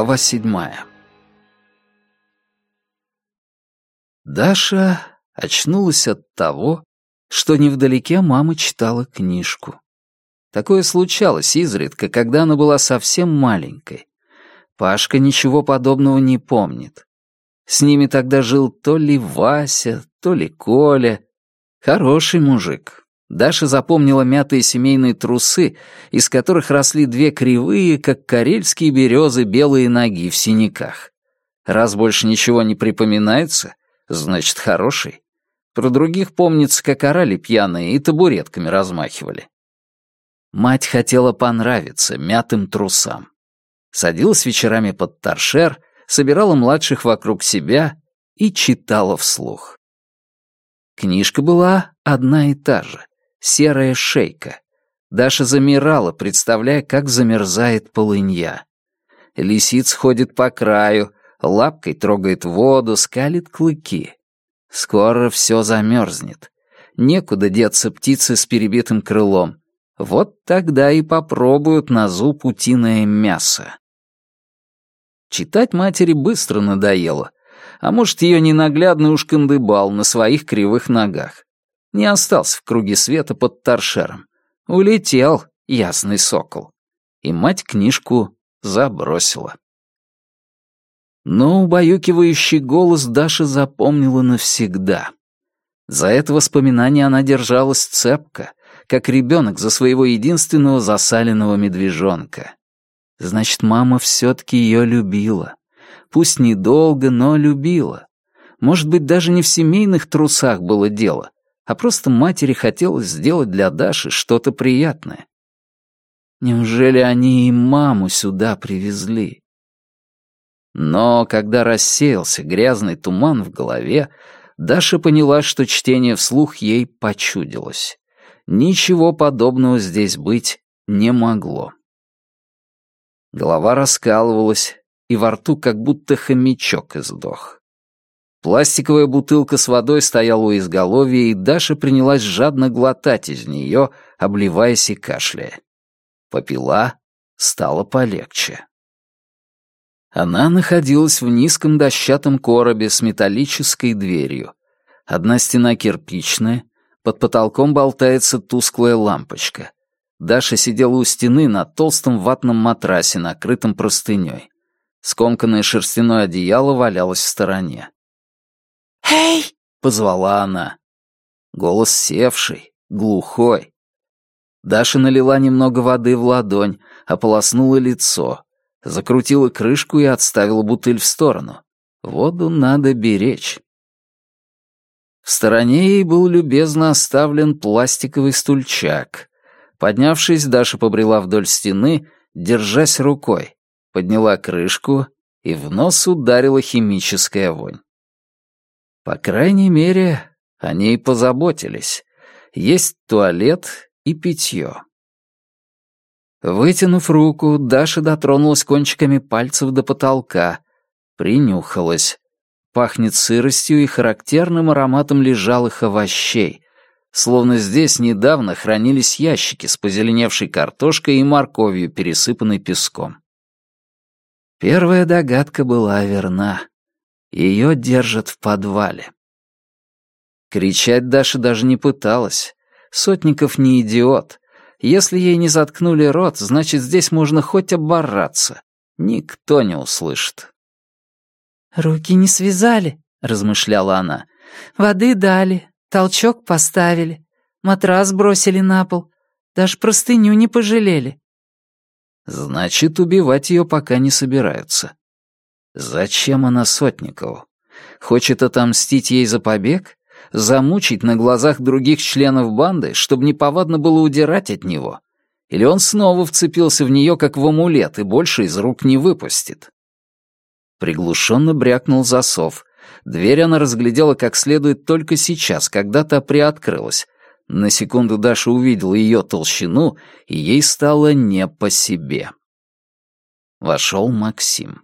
Глава седьмая. Даша очнулась от того, что невдалеке мама читала книжку. Такое случалось изредка, когда она была совсем маленькой. Пашка ничего подобного не помнит. С ними тогда жил то ли Вася, то ли Коля. Хороший мужик. Даша запомнила мятые семейные трусы, из которых росли две кривые, как карельские березы, белые ноги в синяках. Раз больше ничего не припоминается, значит, хороший. Про других помнится, как орали пьяные и табуретками размахивали. Мать хотела понравиться мятым трусам. Садилась вечерами под торшер, собирала младших вокруг себя и читала вслух. Книжка была одна и та же серая шейка. Даша замирала, представляя, как замерзает полынья. Лисиц ходит по краю, лапкой трогает воду, скалит клыки. Скоро все замерзнет. Некуда деться птицы с перебитым крылом. Вот тогда и попробуют на зуб утиное мясо. Читать матери быстро надоело. А может, ее ненаглядный уж кандыбал на своих кривых ногах. Не остался в круге света под торшером. Улетел ясный сокол. И мать книжку забросила. Но убаюкивающий голос Даша запомнила навсегда. За это воспоминание она держалась цепко, как ребенок за своего единственного засаленного медвежонка. Значит, мама все-таки ее любила. Пусть недолго, но любила. Может быть, даже не в семейных трусах было дело, а просто матери хотелось сделать для Даши что-то приятное. Неужели они и маму сюда привезли? Но когда рассеялся грязный туман в голове, Даша поняла, что чтение вслух ей почудилось. Ничего подобного здесь быть не могло. Голова раскалывалась, и во рту как будто хомячок издох. Пластиковая бутылка с водой стояла у изголовья, и Даша принялась жадно глотать из нее, обливаясь и кашляя. Попила, стало полегче. Она находилась в низком дощатом коробе с металлической дверью. Одна стена кирпичная, под потолком болтается тусклая лампочка. Даша сидела у стены на толстом ватном матрасе, накрытом простыней. Скомканное шерстяное одеяло валялось в стороне. «Эй!» — позвала она. Голос севший, глухой. Даша налила немного воды в ладонь, ополоснула лицо, закрутила крышку и отставила бутыль в сторону. Воду надо беречь. В стороне ей был любезно оставлен пластиковый стульчак. Поднявшись, Даша побрела вдоль стены, держась рукой, подняла крышку, и в нос ударила химическая вонь. По крайней мере, о ней позаботились. Есть туалет и питье. Вытянув руку, Даша дотронулась кончиками пальцев до потолка, принюхалась. Пахнет сыростью и характерным ароматом лежалых овощей, словно здесь недавно хранились ящики с позеленевшей картошкой и морковью, пересыпанной песком. Первая догадка была верна. Ее держат в подвале. Кричать Даша даже не пыталась. Сотников не идиот. Если ей не заткнули рот, значит, здесь можно хоть обораться. Никто не услышит. «Руки не связали», — размышляла она. «Воды дали, толчок поставили, матрас бросили на пол, даже простыню не пожалели». Значит, убивать ее пока не собираются. Зачем она Сотникову? Хочет отомстить ей за побег? Замучить на глазах других членов банды, чтобы неповадно было удирать от него? Или он снова вцепился в нее, как в амулет, и больше из рук не выпустит? Приглушенно брякнул засов. Дверь она разглядела как следует только сейчас, когда та приоткрылась. На секунду Даша увидела ее толщину, и ей стало не по себе. Вошел Максим.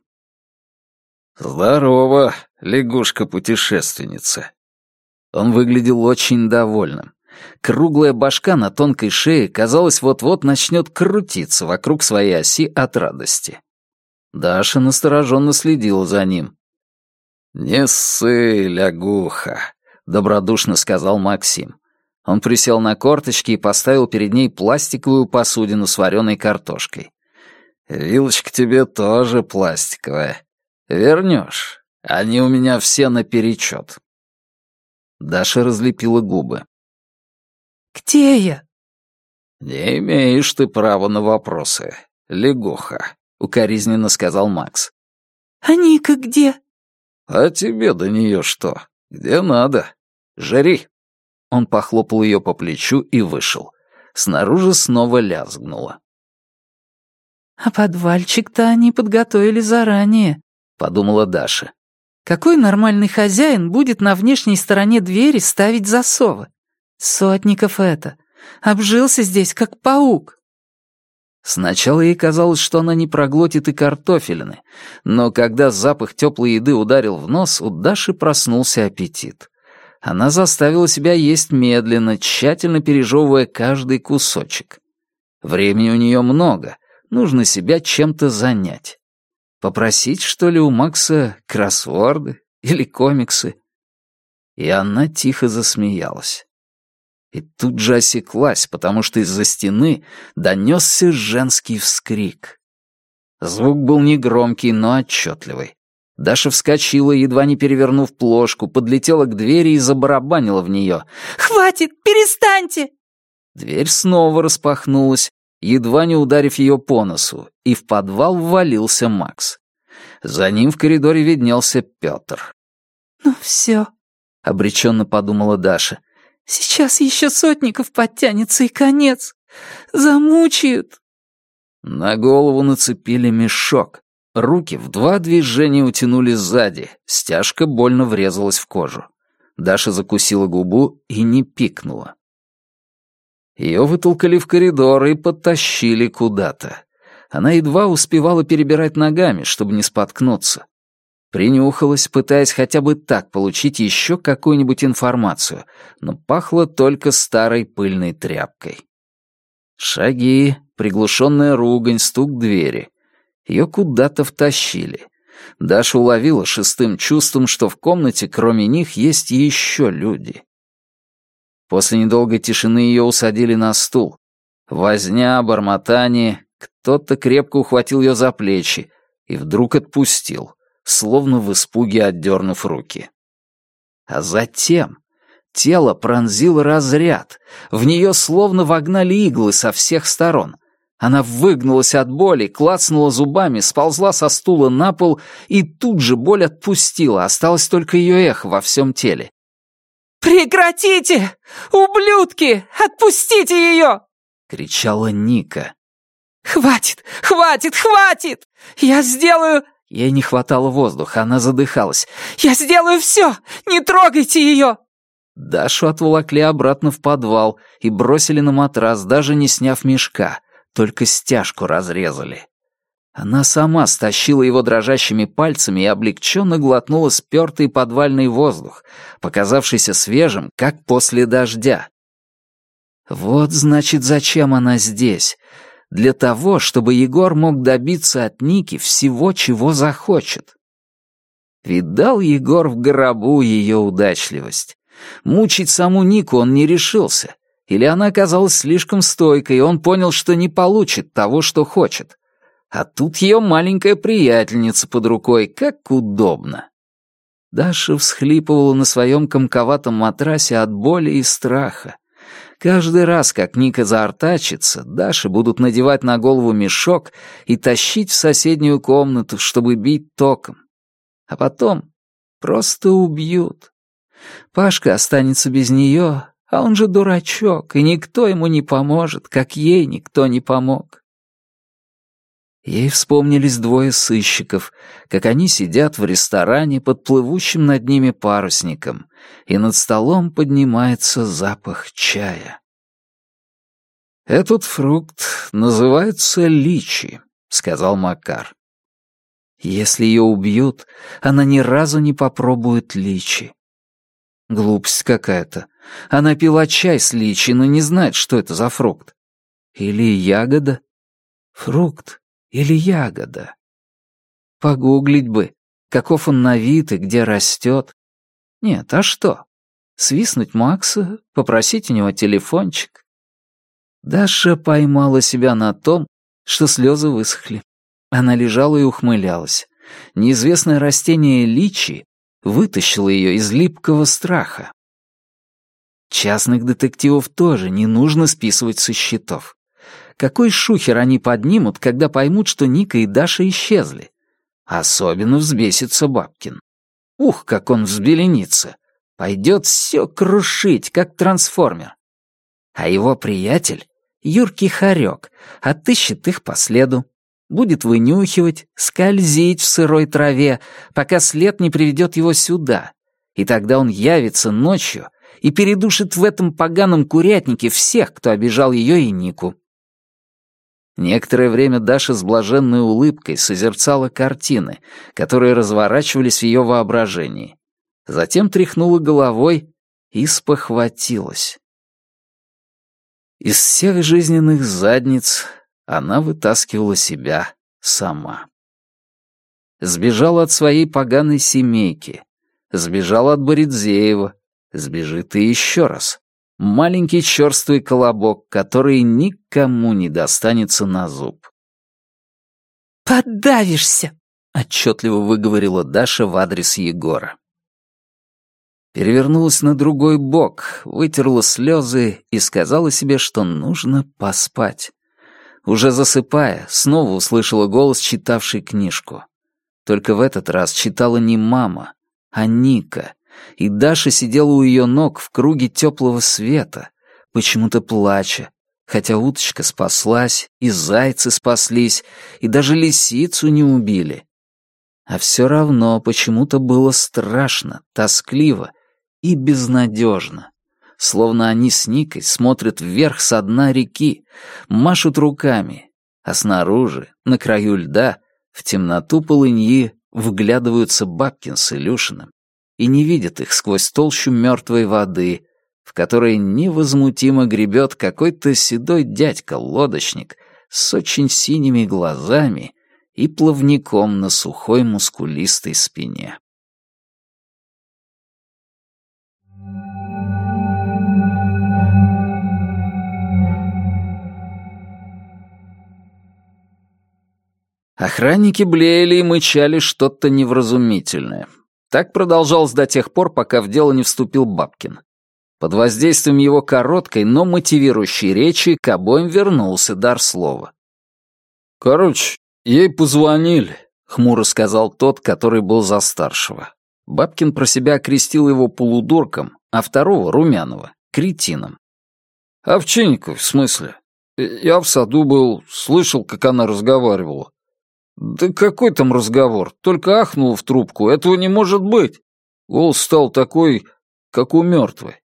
«Здорово, лягушка-путешественница». Он выглядел очень довольным. Круглая башка на тонкой шее, казалось, вот-вот начнет крутиться вокруг своей оси от радости. Даша настороженно следила за ним. «Не ссы, лягуха», — добродушно сказал Максим. Он присел на корточки и поставил перед ней пластиковую посудину с вареной картошкой. «Вилочка тебе тоже пластиковая. Вернешь. Они у меня все наперечет». Даша разлепила губы. «Где я?» «Не имеешь ты права на вопросы, лягуха», — укоризненно сказал Макс. «А Ника где?» «А тебе до нее что? Где надо? Жри!» Он похлопал ее по плечу и вышел. Снаружи снова лязгнуло. «А подвальчик-то они подготовили заранее», — подумала Даша. «Какой нормальный хозяин будет на внешней стороне двери ставить засовы? Сотников это. Обжился здесь, как паук». Сначала ей казалось, что она не проглотит и картофелины, но когда запах теплой еды ударил в нос, у Даши проснулся аппетит. Она заставила себя есть медленно, тщательно пережевывая каждый кусочек. Времени у нее много, нужно себя чем-то занять. Попросить, что ли, у Макса кроссворды или комиксы? И она тихо засмеялась и тут же осеклась, потому что из-за стены донесся женский вскрик. Звук был негромкий, но отчетливый. Даша вскочила, едва не перевернув плошку, подлетела к двери и забарабанила в нее. «Хватит! Перестаньте!» Дверь снова распахнулась, едва не ударив ее по носу, и в подвал ввалился Макс. За ним в коридоре виднелся Петр. «Ну все», — обреченно подумала Даша. Сейчас еще сотников подтянется и конец. Замучают. На голову нацепили мешок. Руки в два движения утянули сзади. Стяжка больно врезалась в кожу. Даша закусила губу и не пикнула. Ее вытолкали в коридор и подтащили куда-то. Она едва успевала перебирать ногами, чтобы не споткнуться. Принюхалась, пытаясь хотя бы так получить еще какую-нибудь информацию, но пахло только старой пыльной тряпкой. Шаги, приглушенная ругань, стук двери. Ее куда-то втащили. Даша уловила шестым чувством, что в комнате кроме них есть еще люди. После недолгой тишины ее усадили на стул. Возня, бормотание, кто-то крепко ухватил ее за плечи и вдруг отпустил словно в испуге отдернув руки. А затем тело пронзил разряд, в нее словно вогнали иглы со всех сторон. Она выгнулась от боли, клацнула зубами, сползла со стула на пол, и тут же боль отпустила, осталось только ее эхо во всем теле. «Прекратите! Ублюдки! Отпустите ее!» — кричала Ника. «Хватит! Хватит! Хватит! Я сделаю...» Ей не хватало воздуха, она задыхалась. «Я сделаю все! Не трогайте ее!» Дашу отволокли обратно в подвал и бросили на матрас, даже не сняв мешка, только стяжку разрезали. Она сама стащила его дрожащими пальцами и облегченно глотнула спертый подвальный воздух, показавшийся свежим, как после дождя. Вот, значит, зачем она здесь для того, чтобы Егор мог добиться от Ники всего, чего захочет. Видал Егор в гробу ее удачливость. Мучить саму Нику он не решился. Или она оказалась слишком стойкой, и он понял, что не получит того, что хочет. А тут ее маленькая приятельница под рукой, как удобно. Даша всхлипывала на своем комковатом матрасе от боли и страха. Каждый раз, как Ника заортачится, Даши будут надевать на голову мешок и тащить в соседнюю комнату, чтобы бить током. А потом просто убьют. Пашка останется без нее, а он же дурачок, и никто ему не поможет, как ей никто не помог. Ей вспомнились двое сыщиков, как они сидят в ресторане под плывущим над ними парусником, и над столом поднимается запах чая. «Этот фрукт называется личи», — сказал Макар. «Если ее убьют, она ни разу не попробует личи». Глупость какая-то. Она пила чай с личи, но не знает, что это за фрукт. Или ягода? Фрукт или ягода. Погуглить бы, каков он на вид и где растет. Нет, а что? Свистнуть Макса, попросить у него телефончик. Даша поймала себя на том, что слезы высохли. Она лежала и ухмылялась. Неизвестное растение личи вытащило ее из липкого страха. Частных детективов тоже не нужно списывать со счетов. Какой шухер они поднимут, когда поймут, что Ника и Даша исчезли? Особенно взбесится Бабкин. Ух, как он взбеленится. Пойдет все крушить, как трансформер. А его приятель, юркий хорек, отыщет их по следу, будет вынюхивать, скользить в сырой траве, пока след не приведет его сюда. И тогда он явится ночью и передушит в этом поганом курятнике всех, кто обижал ее и Нику. Некоторое время Даша с блаженной улыбкой созерцала картины, которые разворачивались в ее воображении. Затем тряхнула головой и спохватилась. Из всех жизненных задниц она вытаскивала себя сама. Сбежала от своей поганой семейки, сбежала от Боридзеева, сбежит и еще раз. Маленький черствый колобок, который никому не достанется на зуб. «Подавишься!» — отчетливо выговорила Даша в адрес Егора. Перевернулась на другой бок, вытерла слезы и сказала себе, что нужно поспать. Уже засыпая, снова услышала голос, читавший книжку. Только в этот раз читала не мама, а Ника, и Даша сидела у ее ног в круге теплого света, почему-то плача, хотя уточка спаслась, и зайцы спаслись, и даже лисицу не убили. А все равно почему-то было страшно, тоскливо и безнадежно словно они с Никой смотрят вверх со дна реки, машут руками, а снаружи, на краю льда, в темноту полыньи вглядываются Бабкин с Илюшиным и не видят их сквозь толщу мертвой воды, в которой невозмутимо гребет какой-то седой дядька-лодочник с очень синими глазами и плавником на сухой мускулистой спине. Охранники блеяли и мычали что-то невразумительное. Так продолжалось до тех пор, пока в дело не вступил Бабкин. Под воздействием его короткой, но мотивирующей речи к обоим вернулся дар слова. «Короче, ей позвонили», — хмуро сказал тот, который был за старшего. Бабкин про себя окрестил его полудурком, а второго, Румянова, кретином. «Овчинников, в смысле? Я в саду был, слышал, как она разговаривала. «Да какой там разговор? Только ахнул в трубку. Этого не может быть!» Голос стал такой, как у мертвой.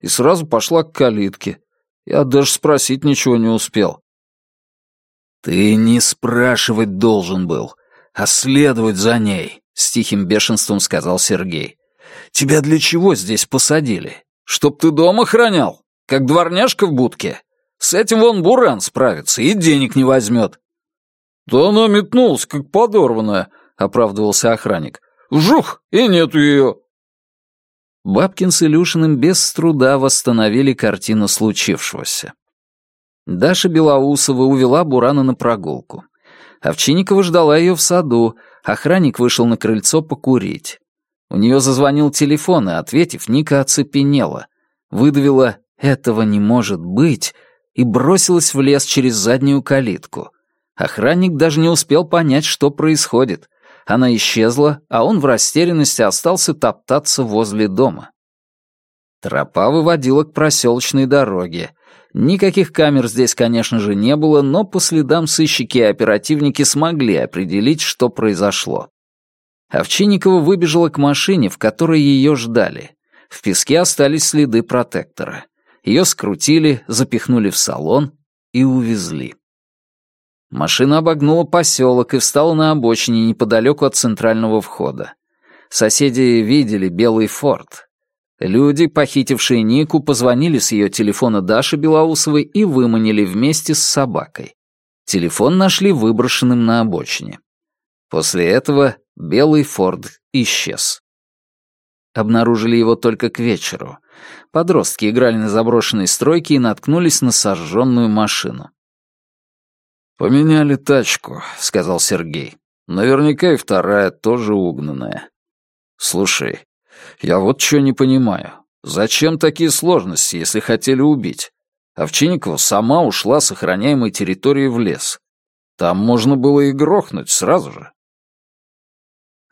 И сразу пошла к калитке. Я даже спросить ничего не успел. «Ты не спрашивать должен был, а следовать за ней», — с тихим бешенством сказал Сергей. «Тебя для чего здесь посадили? Чтоб ты дома охранял, как дворняжка в будке? С этим вон Буран справится и денег не возьмет. «Да она метнулась, как подорванная», — оправдывался охранник. «Вжух, и нету ее». Бабкин с Илюшиным без труда восстановили картину случившегося. Даша Белоусова увела Бурана на прогулку. Овчинникова ждала ее в саду, охранник вышел на крыльцо покурить. У нее зазвонил телефон, и, ответив, Ника оцепенела. Выдавила «этого не может быть» и бросилась в лес через заднюю калитку. Охранник даже не успел понять, что происходит. Она исчезла, а он в растерянности остался топтаться возле дома. Тропа выводила к проселочной дороге. Никаких камер здесь, конечно же, не было, но по следам сыщики и оперативники смогли определить, что произошло. Овчинникова выбежала к машине, в которой ее ждали. В песке остались следы протектора. Ее скрутили, запихнули в салон и увезли. Машина обогнула поселок и встала на обочине неподалеку от центрального входа. Соседи видели белый форт. Люди, похитившие Нику, позвонили с ее телефона Даши Белоусовой и выманили вместе с собакой. Телефон нашли выброшенным на обочине. После этого белый Форд исчез. Обнаружили его только к вечеру. Подростки играли на заброшенной стройке и наткнулись на сожженную машину. «Поменяли тачку», — сказал Сергей. «Наверняка и вторая тоже угнанная. Слушай, я вот что не понимаю. Зачем такие сложности, если хотели убить? Овчинникова сама ушла с охраняемой территории в лес. Там можно было и грохнуть сразу же.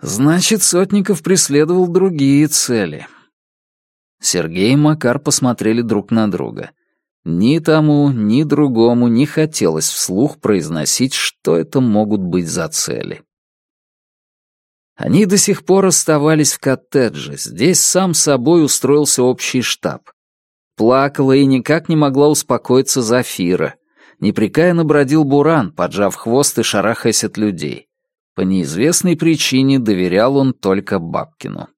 Значит, Сотников преследовал другие цели. Сергей и Макар посмотрели друг на друга. Ни тому, ни другому не хотелось вслух произносить, что это могут быть за цели. Они до сих пор оставались в коттедже. Здесь сам собой устроился общий штаб. Плакала и никак не могла успокоиться Зафира. Непрекаянно бродил Буран, поджав хвост и шарахаясь от людей. По неизвестной причине доверял он только Бабкину.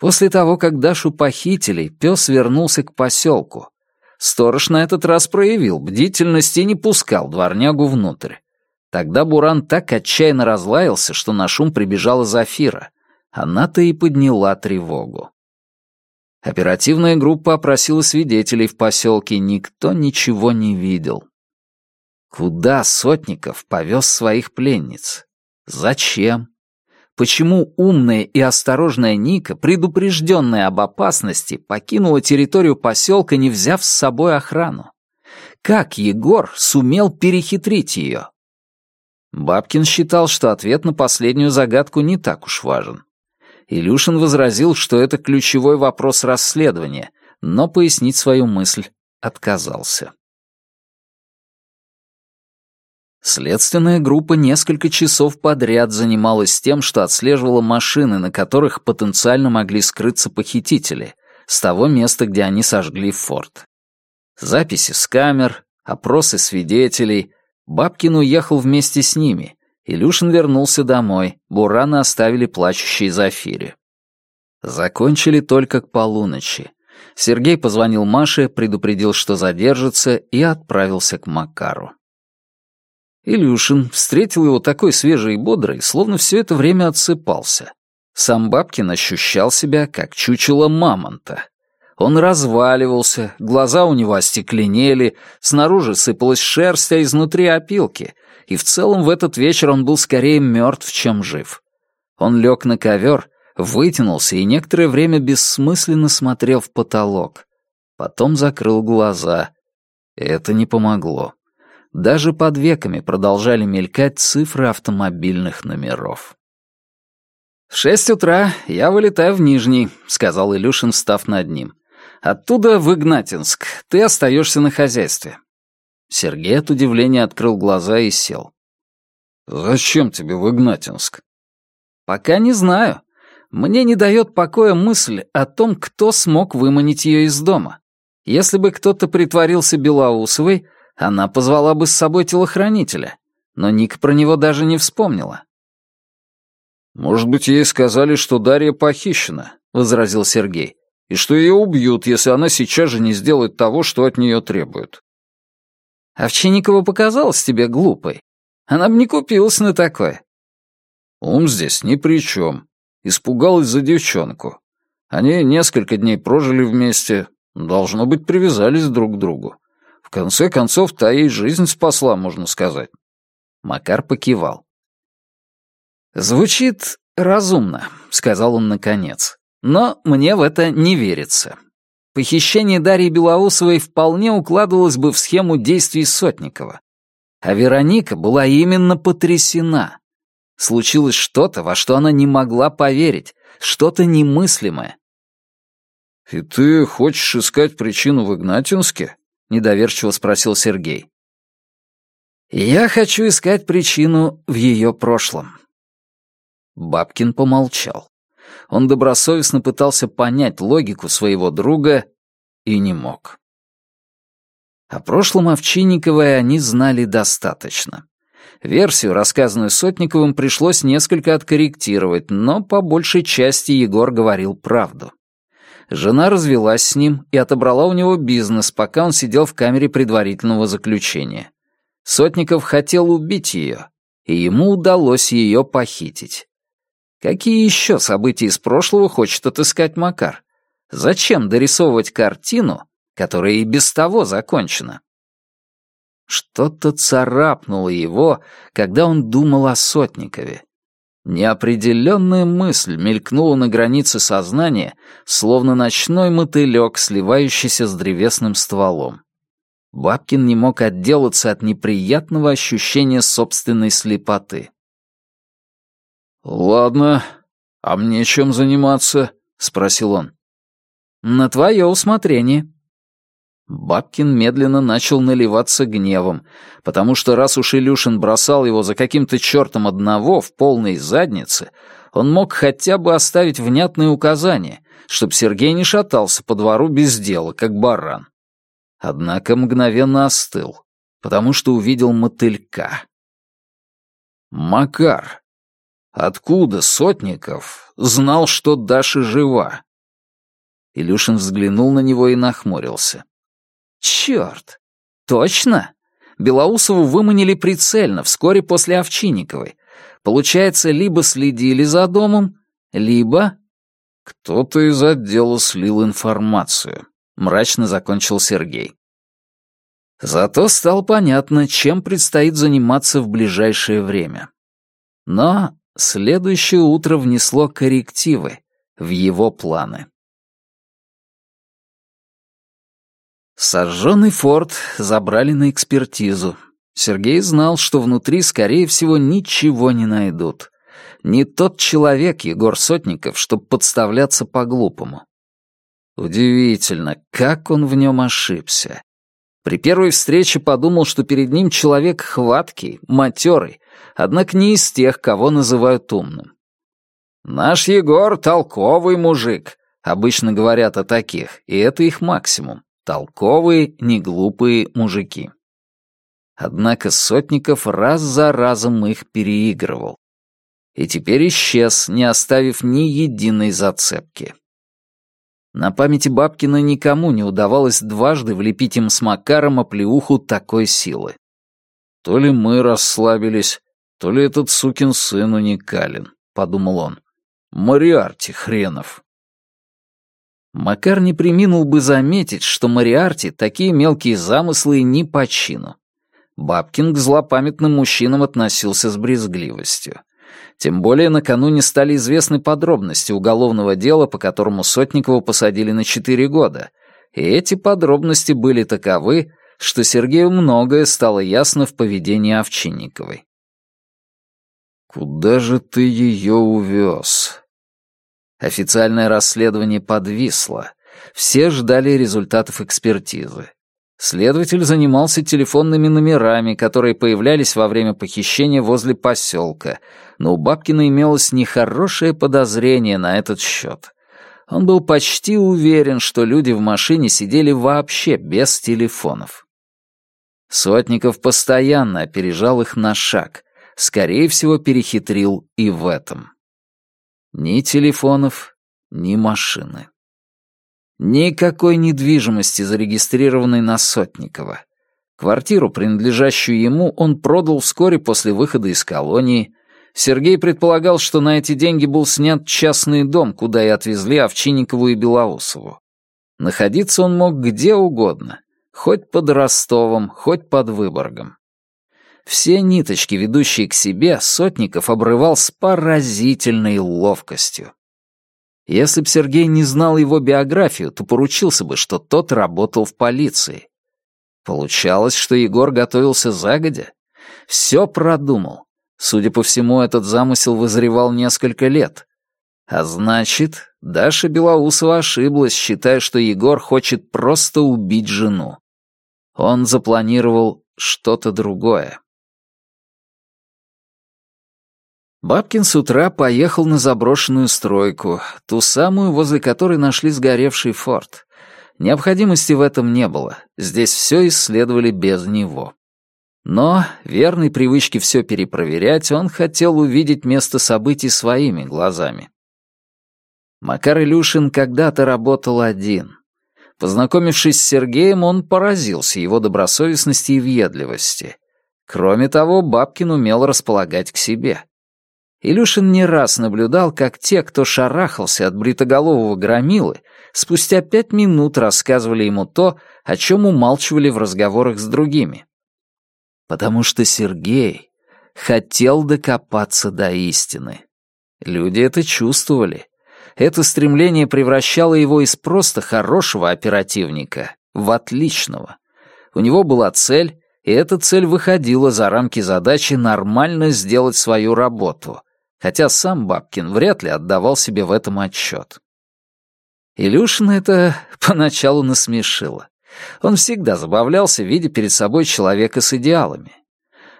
После того, как Дашу похитили, пес вернулся к поселку. Сторож на этот раз проявил бдительность и не пускал дворнягу внутрь. Тогда Буран так отчаянно разлаялся, что на шум прибежала Зафира. Она-то и подняла тревогу. Оперативная группа опросила свидетелей в поселке, никто ничего не видел. Куда Сотников повез своих пленниц? Зачем? Почему умная и осторожная Ника, предупрежденная об опасности, покинула территорию поселка, не взяв с собой охрану? Как Егор сумел перехитрить ее? Бабкин считал, что ответ на последнюю загадку не так уж важен. Илюшин возразил, что это ключевой вопрос расследования, но пояснить свою мысль отказался. Следственная группа несколько часов подряд занималась тем, что отслеживала машины, на которых потенциально могли скрыться похитители, с того места, где они сожгли форт. Записи с камер, опросы свидетелей. Бабкин уехал вместе с ними. Илюшин вернулся домой, Бурана оставили плачущей Зафире. Закончили только к полуночи. Сергей позвонил Маше, предупредил, что задержится, и отправился к Макару. Илюшин встретил его такой свежий и бодрый, словно все это время отсыпался. Сам Бабкин ощущал себя как чучело мамонта. Он разваливался, глаза у него остекленели, снаружи сыпалась шерсть, а изнутри опилки, и в целом в этот вечер он был скорее мертв, чем жив. Он лег на ковер, вытянулся и некоторое время бессмысленно смотрел в потолок. Потом закрыл глаза. Это не помогло. Даже под веками продолжали мелькать цифры автомобильных номеров. «В шесть утра я вылетаю в Нижний», — сказал Илюшин, встав над ним. «Оттуда в Игнатинск. Ты остаешься на хозяйстве». Сергей от удивления открыл глаза и сел. «Зачем тебе в Игнатинск?» «Пока не знаю. Мне не дает покоя мысль о том, кто смог выманить ее из дома. Если бы кто-то притворился Белоусовой, она позвала бы с собой телохранителя, но Ник про него даже не вспомнила. «Может быть, ей сказали, что Дарья похищена», — возразил Сергей, «и что ее убьют, если она сейчас же не сделает того, что от нее требуют». «Овчинникова показалась тебе глупой. Она бы не купилась на такое». «Ум здесь ни при чем. Испугалась за девчонку. Они несколько дней прожили вместе, должно быть, привязались друг к другу конце концов, та ей жизнь спасла, можно сказать. Макар покивал. «Звучит разумно», — сказал он наконец. «Но мне в это не верится. Похищение Дарьи Белоусовой вполне укладывалось бы в схему действий Сотникова. А Вероника была именно потрясена. Случилось что-то, во что она не могла поверить, что-то немыслимое. «И ты хочешь искать причину в Игнатинске?» Недоверчиво спросил Сергей. «Я хочу искать причину в ее прошлом». Бабкин помолчал. Он добросовестно пытался понять логику своего друга и не мог. О прошлом Овчинниковой они знали достаточно. Версию, рассказанную Сотниковым, пришлось несколько откорректировать, но по большей части Егор говорил правду. Жена развелась с ним и отобрала у него бизнес, пока он сидел в камере предварительного заключения. Сотников хотел убить ее. и ему удалось ее похитить. Какие еще события из прошлого хочет отыскать Макар? Зачем дорисовывать картину, которая и без того закончена? Что-то царапнуло его, когда он думал о Сотникове. Неопределенная мысль мелькнула на границе сознания, словно ночной мотылек, сливающийся с древесным стволом. Бабкин не мог отделаться от неприятного ощущения собственной слепоты. «Ладно, а мне чем заниматься?» — спросил он. «На твое усмотрение», Бабкин медленно начал наливаться гневом, потому что раз уж Илюшин бросал его за каким-то чертом одного в полной заднице, он мог хотя бы оставить внятные указания, чтобы Сергей не шатался по двору без дела, как баран. Однако мгновенно остыл, потому что увидел мотылька. Макар. Откуда Сотников знал, что Даша жива? Илюшин взглянул на него и нахмурился. Черт! Точно? Белоусову выманили прицельно, вскоре после Овчинниковой. Получается, либо следили за домом, либо... Кто-то из отдела слил информацию. Мрачно закончил Сергей. Зато стало понятно, чем предстоит заниматься в ближайшее время. Но следующее утро внесло коррективы в его планы. Сожженный форт забрали на экспертизу. Сергей знал, что внутри, скорее всего, ничего не найдут. Не тот человек, Егор Сотников, чтобы подставляться по-глупому. Удивительно, как он в нем ошибся. При первой встрече подумал, что перед ним человек хваткий, матерый, однако не из тех, кого называют умным. «Наш Егор — толковый мужик», — обычно говорят о таких, и это их максимум. Толковые, неглупые мужики. Однако Сотников раз за разом их переигрывал. И теперь исчез, не оставив ни единой зацепки. На памяти Бабкина никому не удавалось дважды влепить им с Макаром оплеуху такой силы. То ли мы расслабились, то ли этот сукин сын уникален, — подумал он. Мариарти хренов. Макар не приминул бы заметить, что Мариарти такие мелкие замыслы не по чину. Бабкин к злопамятным мужчинам относился с брезгливостью. Тем более накануне стали известны подробности уголовного дела, по которому Сотникова посадили на четыре года. И эти подробности были таковы, что Сергею многое стало ясно в поведении Овчинниковой. «Куда же ты ее увез?» Официальное расследование подвисло. Все ждали результатов экспертизы. Следователь занимался телефонными номерами, которые появлялись во время похищения возле поселка, но у Бабкина имелось нехорошее подозрение на этот счет. Он был почти уверен, что люди в машине сидели вообще без телефонов. Сотников постоянно опережал их на шаг, скорее всего, перехитрил и в этом. Ни телефонов, ни машины. Никакой недвижимости, зарегистрированной на Сотникова. Квартиру, принадлежащую ему, он продал вскоре после выхода из колонии. Сергей предполагал, что на эти деньги был снят частный дом, куда и отвезли Овчинникову и Белоусову. Находиться он мог где угодно, хоть под Ростовом, хоть под Выборгом. Все ниточки, ведущие к себе, Сотников обрывал с поразительной ловкостью. Если б Сергей не знал его биографию, то поручился бы, что тот работал в полиции. Получалось, что Егор готовился загодя. Все продумал. Судя по всему, этот замысел вызревал несколько лет. А значит, Даша Белоусова ошиблась, считая, что Егор хочет просто убить жену. Он запланировал что-то другое. Бабкин с утра поехал на заброшенную стройку, ту самую, возле которой нашли сгоревший форт. Необходимости в этом не было, здесь все исследовали без него. Но, верной привычке все перепроверять, он хотел увидеть место событий своими глазами. Макар Илюшин когда-то работал один. Познакомившись с Сергеем, он поразился его добросовестности и въедливости. Кроме того, Бабкин умел располагать к себе. Илюшин не раз наблюдал, как те, кто шарахался от бритоголового громилы, спустя пять минут рассказывали ему то, о чем умалчивали в разговорах с другими. Потому что Сергей хотел докопаться до истины. Люди это чувствовали. Это стремление превращало его из просто хорошего оперативника в отличного. У него была цель, и эта цель выходила за рамки задачи нормально сделать свою работу, хотя сам Бабкин вряд ли отдавал себе в этом отчет. Илюшина это поначалу насмешило. Он всегда забавлялся, видя перед собой человека с идеалами.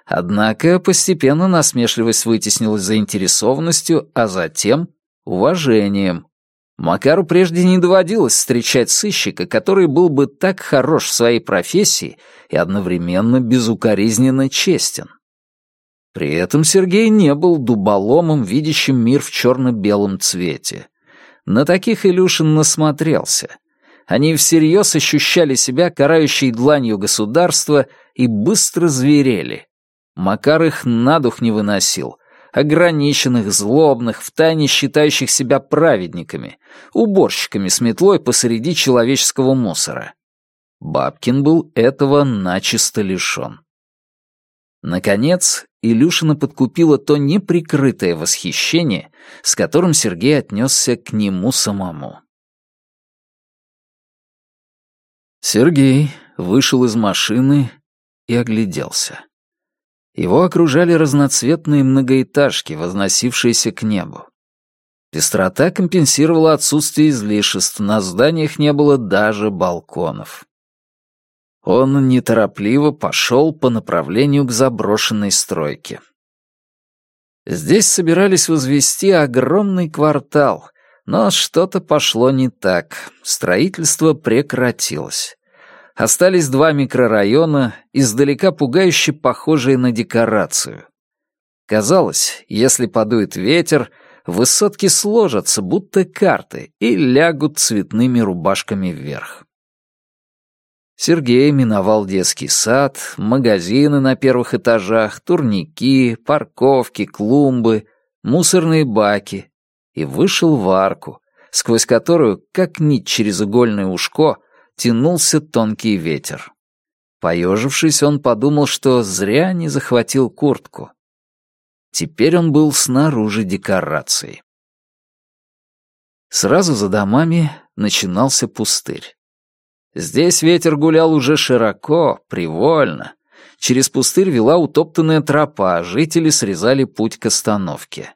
Однако постепенно насмешливость вытеснилась заинтересованностью, а затем — уважением. Макару прежде не доводилось встречать сыщика, который был бы так хорош в своей профессии и одновременно безукоризненно честен. При этом Сергей не был дуболомом, видящим мир в черно-белом цвете. На таких Илюшин насмотрелся. Они всерьез ощущали себя карающей дланью государства и быстро зверели. Макар их на дух не выносил, ограниченных, злобных, втайне считающих себя праведниками, уборщиками с метлой посреди человеческого мусора. Бабкин был этого начисто лишен. Наконец, Илюшина подкупило то неприкрытое восхищение, с которым Сергей отнесся к нему самому. Сергей вышел из машины и огляделся. Его окружали разноцветные многоэтажки, возносившиеся к небу. Пестрота компенсировала отсутствие излишеств, на зданиях не было даже балконов. Он неторопливо пошел по направлению к заброшенной стройке. Здесь собирались возвести огромный квартал, но что-то пошло не так, строительство прекратилось остались два микрорайона, издалека пугающе похожие на декорацию. Казалось, если подует ветер, высотки сложатся, будто карты, и лягут цветными рубашками вверх. Сергей миновал детский сад, магазины на первых этажах, турники, парковки, клумбы, мусорные баки и вышел в арку, сквозь которую, как нить через игольное ушко, тянулся тонкий ветер. Поежившись, он подумал, что зря не захватил куртку. Теперь он был снаружи декорации. Сразу за домами начинался пустырь. Здесь ветер гулял уже широко, привольно. Через пустырь вела утоптанная тропа, жители срезали путь к остановке.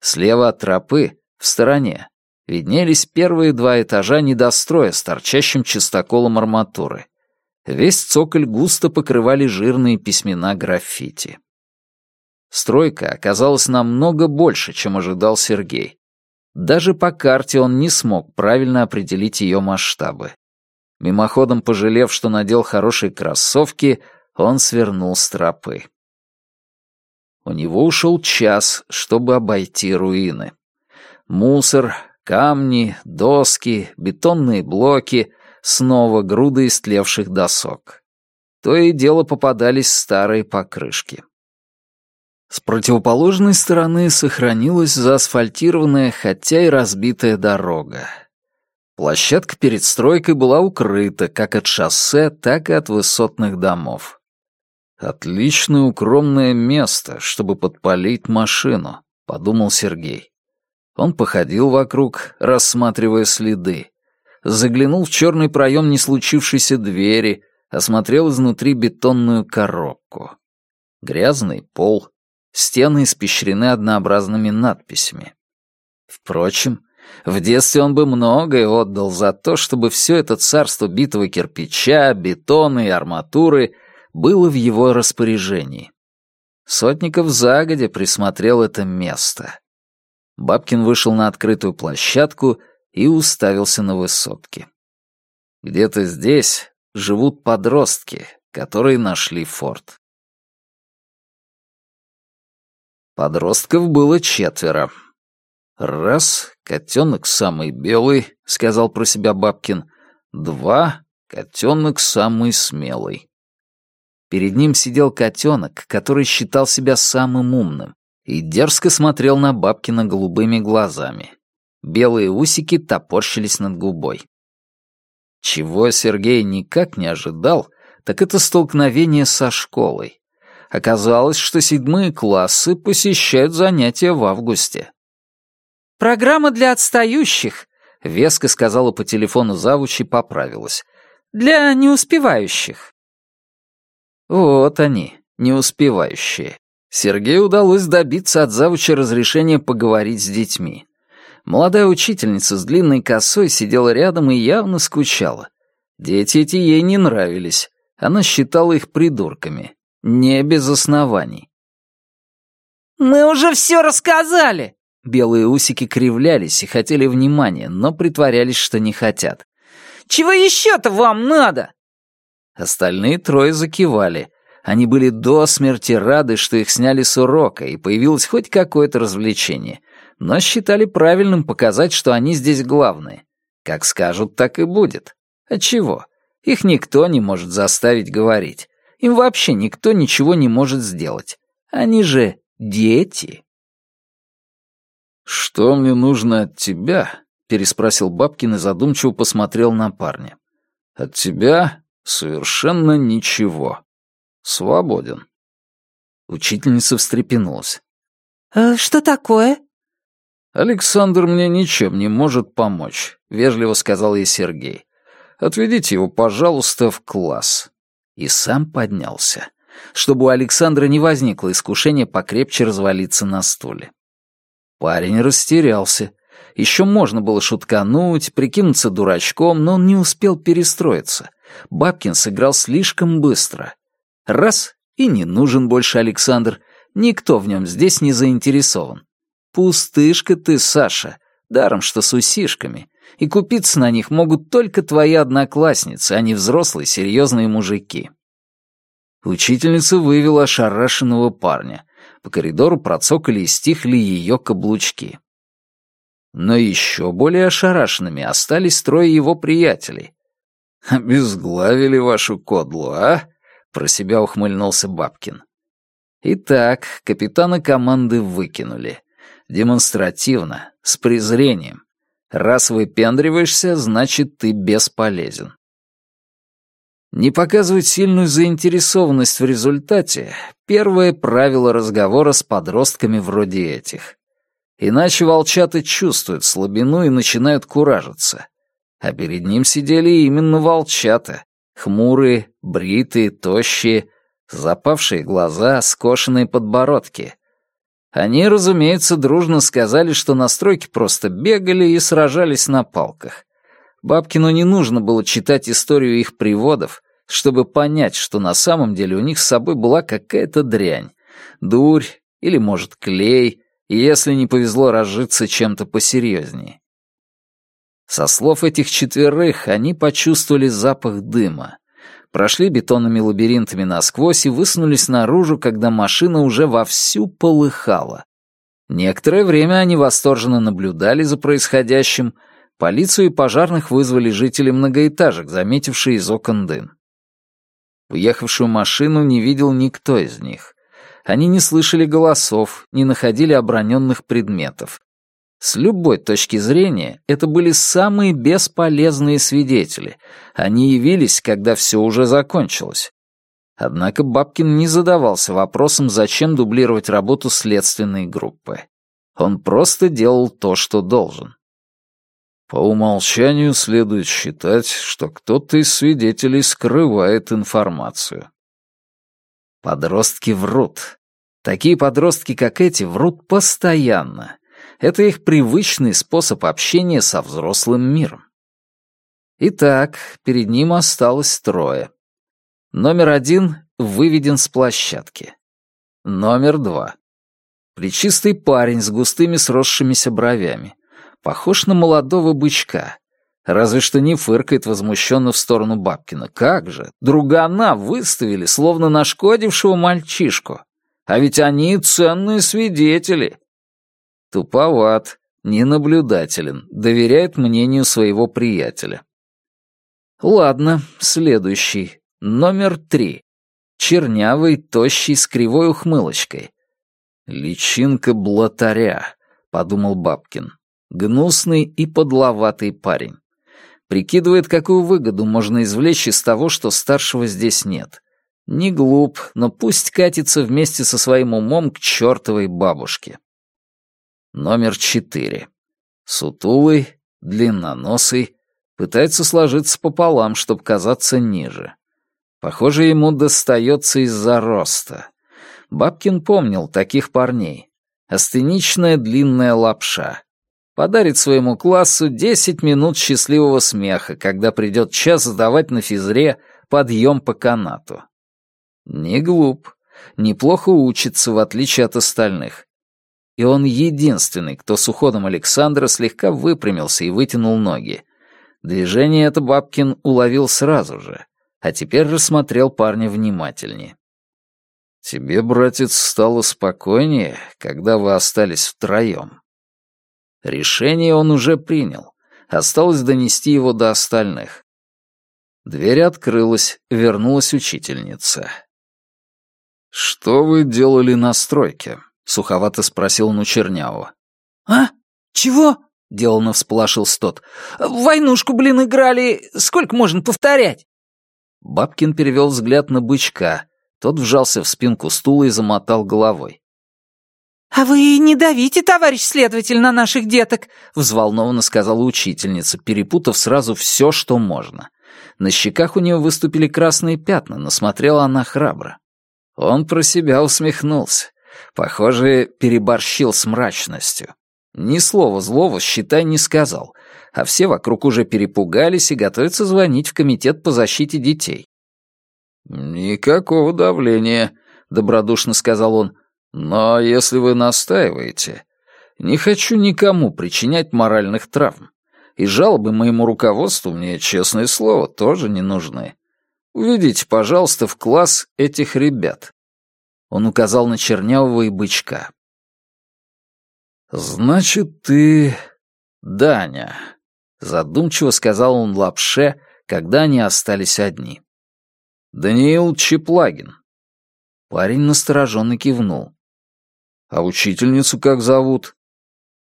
Слева от тропы, в стороне, виднелись первые два этажа недостроя с торчащим чистоколом арматуры. Весь цоколь густо покрывали жирные письмена граффити. Стройка оказалась намного больше, чем ожидал Сергей. Даже по карте он не смог правильно определить ее масштабы. Мимоходом пожалев, что надел хорошие кроссовки, он свернул с тропы. У него ушел час, чтобы обойти руины. Мусор, Камни, доски, бетонные блоки, снова груды истлевших досок. То и дело попадались старые покрышки. С противоположной стороны сохранилась заасфальтированная, хотя и разбитая дорога. Площадка перед стройкой была укрыта как от шоссе, так и от высотных домов. «Отличное укромное место, чтобы подпалить машину», — подумал Сергей. Он походил вокруг, рассматривая следы. Заглянул в черный проем не случившейся двери, осмотрел изнутри бетонную коробку. Грязный пол, стены испещрены однообразными надписями. Впрочем, в детстве он бы многое отдал за то, чтобы все это царство битого кирпича, бетона и арматуры было в его распоряжении. Сотников загодя присмотрел это место. Бабкин вышел на открытую площадку и уставился на высотки. Где-то здесь живут подростки, которые нашли форт. Подростков было четверо. «Раз, котенок самый белый», — сказал про себя Бабкин. «Два, котенок самый смелый». Перед ним сидел котенок, который считал себя самым умным, и дерзко смотрел на Бабкина голубыми глазами. Белые усики топорщились над губой. Чего Сергей никак не ожидал, так это столкновение со школой. Оказалось, что седьмые классы посещают занятия в августе. «Программа для отстающих», — веско сказала по телефону завуч и поправилась. «Для неуспевающих». Вот они, неуспевающие. Сергею удалось добиться от завуча разрешения поговорить с детьми. Молодая учительница с длинной косой сидела рядом и явно скучала. Дети эти ей не нравились. Она считала их придурками. Не без оснований. «Мы уже все рассказали!» Белые усики кривлялись и хотели внимания, но притворялись, что не хотят. «Чего еще-то вам надо?» Остальные трое закивали, они были до смерти рады, что их сняли с урока, и появилось хоть какое-то развлечение, но считали правильным показать, что они здесь главные. Как скажут, так и будет. А чего? Их никто не может заставить говорить. Им вообще никто ничего не может сделать. Они же дети. «Что мне нужно от тебя?» — переспросил Бабкин и задумчиво посмотрел на парня. «От тебя совершенно ничего. «Свободен». Учительница встрепенулась. «Э, «Что такое?» «Александр мне ничем не может помочь», — вежливо сказал ей Сергей. «Отведите его, пожалуйста, в класс». И сам поднялся, чтобы у Александра не возникло искушения покрепче развалиться на стуле. Парень растерялся. Еще можно было шуткануть, прикинуться дурачком, но он не успел перестроиться. Бабкин сыграл слишком быстро. Раз — и не нужен больше Александр. Никто в нем здесь не заинтересован. Пустышка ты, Саша, даром что с усишками. И купиться на них могут только твои одноклассницы, а не взрослые серьезные мужики. Учительница вывела ошарашенного парня. По коридору процокали и стихли ее каблучки. Но еще более ошарашенными остались трое его приятелей. «Обезглавили вашу кодлу, а?» Про себя ухмыльнулся Бабкин. Итак, капитана команды выкинули. Демонстративно, с презрением. Раз выпендриваешься, значит, ты бесполезен. Не показывать сильную заинтересованность в результате — первое правило разговора с подростками вроде этих. Иначе волчата чувствуют слабину и начинают куражиться. А перед ним сидели именно волчата, Хмурые, бритые, тощие, запавшие глаза, скошенные подбородки. Они, разумеется, дружно сказали, что на стройке просто бегали и сражались на палках. Бабкину не нужно было читать историю их приводов, чтобы понять, что на самом деле у них с собой была какая-то дрянь. Дурь или, может, клей, и если не повезло разжиться чем-то посерьезнее. Со слов этих четверых они почувствовали запах дыма. Прошли бетонными лабиринтами насквозь и высунулись наружу, когда машина уже вовсю полыхала. Некоторое время они восторженно наблюдали за происходящим. Полицию и пожарных вызвали жители многоэтажек, заметившие из окон дым. Уехавшую машину не видел никто из них. Они не слышали голосов, не находили оброненных предметов. С любой точки зрения, это были самые бесполезные свидетели. Они явились, когда все уже закончилось. Однако Бабкин не задавался вопросом, зачем дублировать работу следственной группы. Он просто делал то, что должен. По умолчанию следует считать, что кто-то из свидетелей скрывает информацию. Подростки врут. Такие подростки, как эти, врут постоянно. Это их привычный способ общения со взрослым миром. Итак, перед ним осталось трое. Номер один выведен с площадки. Номер два. Плечистый парень с густыми сросшимися бровями. Похож на молодого бычка. Разве что не фыркает возмущенно в сторону Бабкина. Как же, другана выставили, словно нашкодившего мальчишку. А ведь они ценные свидетели. Туповат, ненаблюдателен, доверяет мнению своего приятеля. Ладно, следующий. Номер три. чернявый, тощий, с кривой ухмылочкой. «Личинка блатаря», — подумал Бабкин. «Гнусный и подловатый парень. Прикидывает, какую выгоду можно извлечь из того, что старшего здесь нет. Не глуп, но пусть катится вместе со своим умом к чертовой бабушке». Номер четыре. Сутулый, длинноносый, пытается сложиться пополам, чтобы казаться ниже. Похоже, ему достается из-за роста. Бабкин помнил таких парней. Астеничная длинная лапша. Подарит своему классу 10 минут счастливого смеха, когда придет час сдавать на физре подъем по канату. Не глуп, неплохо учится, в отличие от остальных. И он единственный, кто с уходом Александра слегка выпрямился и вытянул ноги. Движение это Бабкин уловил сразу же а теперь рассмотрел парня внимательнее. «Тебе, братец, стало спокойнее, когда вы остались втроем?» Решение он уже принял. Осталось донести его до остальных. Дверь открылась, вернулась учительница. «Что вы делали на стройке?» — суховато спросил он у Чернявого. «А? Чего?» — деланно всполошился тот. «Войнушку, блин, играли. Сколько можно повторять?» Бабкин перевел взгляд на бычка. Тот вжался в спинку стула и замотал головой. «А вы не давите, товарищ следователь, на наших деток!» — взволнованно сказала учительница, перепутав сразу все, что можно. На щеках у нее выступили красные пятна, но смотрела она храбро. Он про себя усмехнулся. Похоже, переборщил с мрачностью. Ни слова злого, считай, не сказал, а все вокруг уже перепугались и готовятся звонить в комитет по защите детей. «Никакого давления», — добродушно сказал он. «Но если вы настаиваете, не хочу никому причинять моральных травм. И жалобы моему руководству мне, честное слово, тоже не нужны. Уведите, пожалуйста, в класс этих ребят». Он указал на Чернявого и Бычка. «Значит, ты Даня», Задумчиво сказал он лапше, когда они остались одни. «Даниил Чеплагин». Парень настороженно кивнул. «А учительницу как зовут?»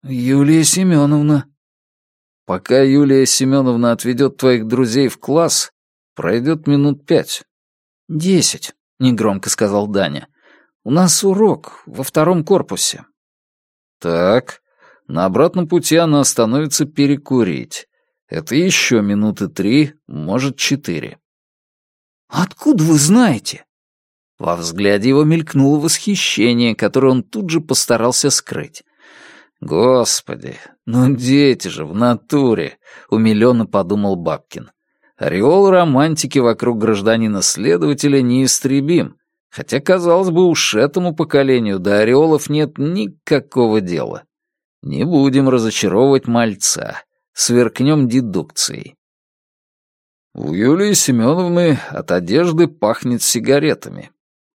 «Юлия Семеновна». «Пока Юлия Семеновна отведет твоих друзей в класс, пройдет минут пять». «Десять», — негромко сказал Даня. «У нас урок во втором корпусе». «Так, на обратном пути она остановится перекурить. Это еще минуты три, может, четыре. «Откуда вы знаете?» Во взгляде его мелькнуло восхищение, которое он тут же постарался скрыть. «Господи, ну дети же в натуре!» — умилённо подумал Бабкин. «Ореол романтики вокруг гражданина-следователя неистребим, хотя, казалось бы, уж этому поколению до ореолов нет никакого дела». Не будем разочаровывать мальца. Сверкнем дедукцией. У Юлии Семеновны от одежды пахнет сигаретами.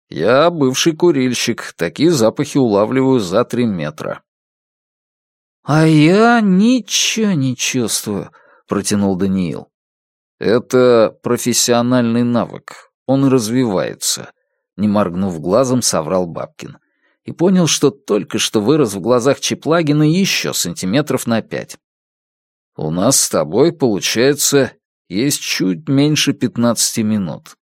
Я бывший курильщик, такие запахи улавливаю за три метра. «А я ничего не чувствую», — протянул Даниил. «Это профессиональный навык. Он развивается», — не моргнув глазом, соврал Бабкин и понял, что только что вырос в глазах Чеплагина еще сантиметров на пять. «У нас с тобой, получается, есть чуть меньше пятнадцати минут».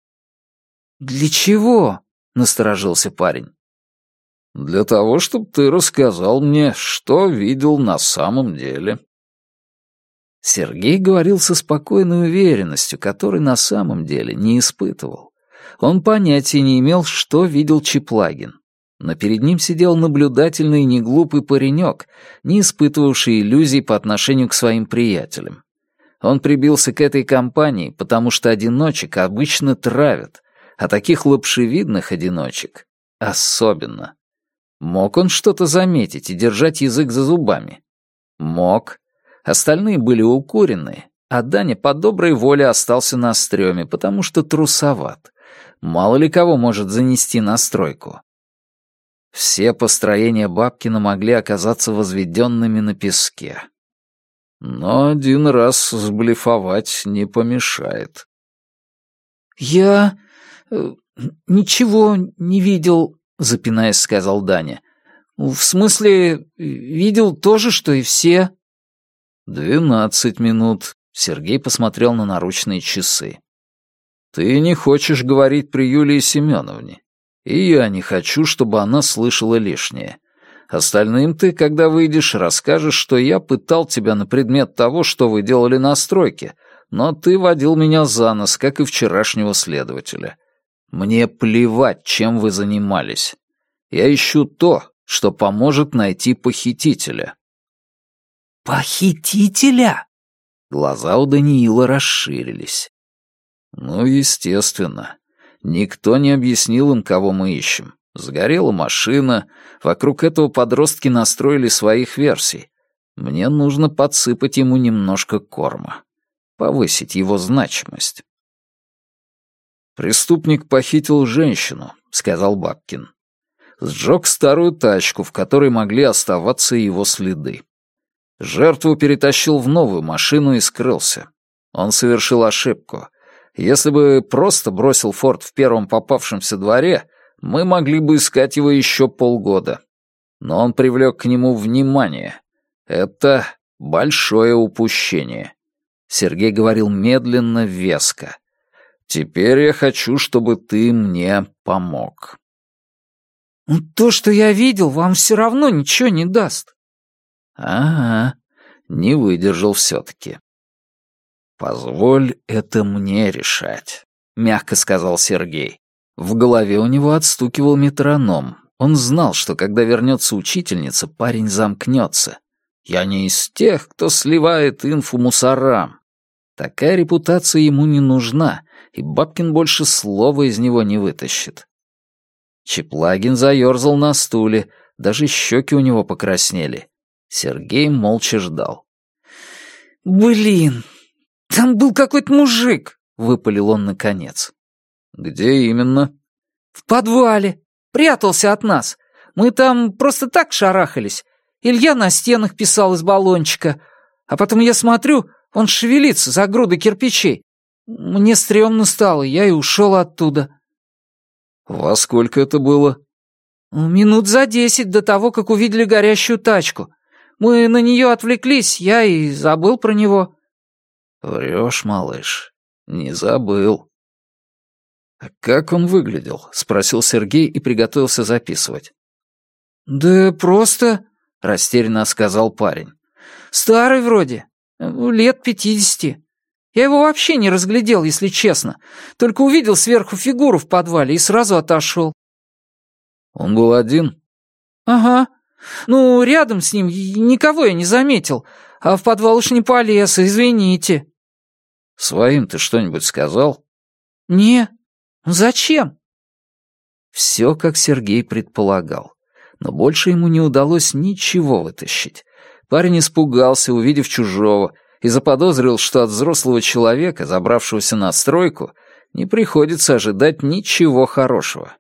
«Для чего?» — насторожился парень. «Для того, чтобы ты рассказал мне, что видел на самом деле». Сергей говорил со спокойной уверенностью, которой на самом деле не испытывал. Он понятия не имел, что видел Чеплагин но перед ним сидел наблюдательный и неглупый паренек, не испытывавший иллюзий по отношению к своим приятелям. Он прибился к этой компании, потому что одиночек обычно травят, а таких лапшевидных одиночек особенно. Мог он что-то заметить и держать язык за зубами? Мог. Остальные были укурены, а Даня по доброй воле остался на стреме, потому что трусоват. Мало ли кого может занести на стройку. Все построения Бабкина могли оказаться возведенными на песке. Но один раз сблефовать не помешает. «Я... Э, «Ничего не видел», — запинаясь, сказал Даня. «В смысле, видел то же, что и все». «Двенадцать минут», — Сергей посмотрел на наручные часы. «Ты не хочешь говорить при Юлии Семеновне, и я не хочу, чтобы она слышала лишнее. Остальным ты, когда выйдешь, расскажешь, что я пытал тебя на предмет того, что вы делали на стройке, но ты водил меня за нос, как и вчерашнего следователя. Мне плевать, чем вы занимались. Я ищу то, что поможет найти похитителя». «Похитителя?» Глаза у Даниила расширились. «Ну, естественно. Никто не объяснил им, кого мы ищем. Сгорела машина, вокруг этого подростки настроили своих версий. Мне нужно подсыпать ему немножко корма, повысить его значимость. «Преступник похитил женщину», — сказал Бабкин. Сжег старую тачку, в которой могли оставаться его следы. Жертву перетащил в новую машину и скрылся. Он совершил ошибку. Если бы просто бросил форт в первом попавшемся дворе, мы могли бы искать его еще полгода. Но он привлек к нему внимание. Это большое упущение. Сергей говорил медленно, веско. Теперь я хочу, чтобы ты мне помог. «Ну, то, что я видел, вам все равно ничего не даст. Ага, не выдержал все-таки. Позволь это мне решать, мягко сказал Сергей. В голове у него отстукивал метроном. Он знал, что когда вернется учительница, парень замкнется. Я не из тех, кто сливает инфу мусорам. Такая репутация ему не нужна, и Бабкин больше слова из него не вытащит. Чеплагин заерзал на стуле, даже щеки у него покраснели. Сергей молча ждал. «Блин, там был какой-то мужик!» — выпалил он наконец. «Где именно?» «В подвале. Прятался от нас. Мы там просто так шарахались. Илья на стенах писал из баллончика. А потом я смотрю, он шевелится за грудой кирпичей. Мне стрёмно стало, я и ушел оттуда». «Во сколько это было?» «Минут за десять до того, как увидели горящую тачку. Мы на нее отвлеклись, я и забыл про него». «Врешь, малыш, не забыл». «А как он выглядел?» — спросил Сергей и приготовился записывать. «Да просто...» — растерянно сказал парень. «Старый вроде, лет пятидесяти. Я его вообще не разглядел, если честно. Только увидел сверху фигуру в подвале и сразу отошел». «Он был один?» «Ага. Ну, рядом с ним никого я не заметил, а в подвал уж не полез, извините». «Своим ты что-нибудь сказал?» «Не, Зачем?» Все, как Сергей предполагал. Но больше ему не удалось ничего вытащить. Парень испугался, увидев чужого, и заподозрил, что от взрослого человека, забравшегося на стройку, не приходится ожидать ничего хорошего.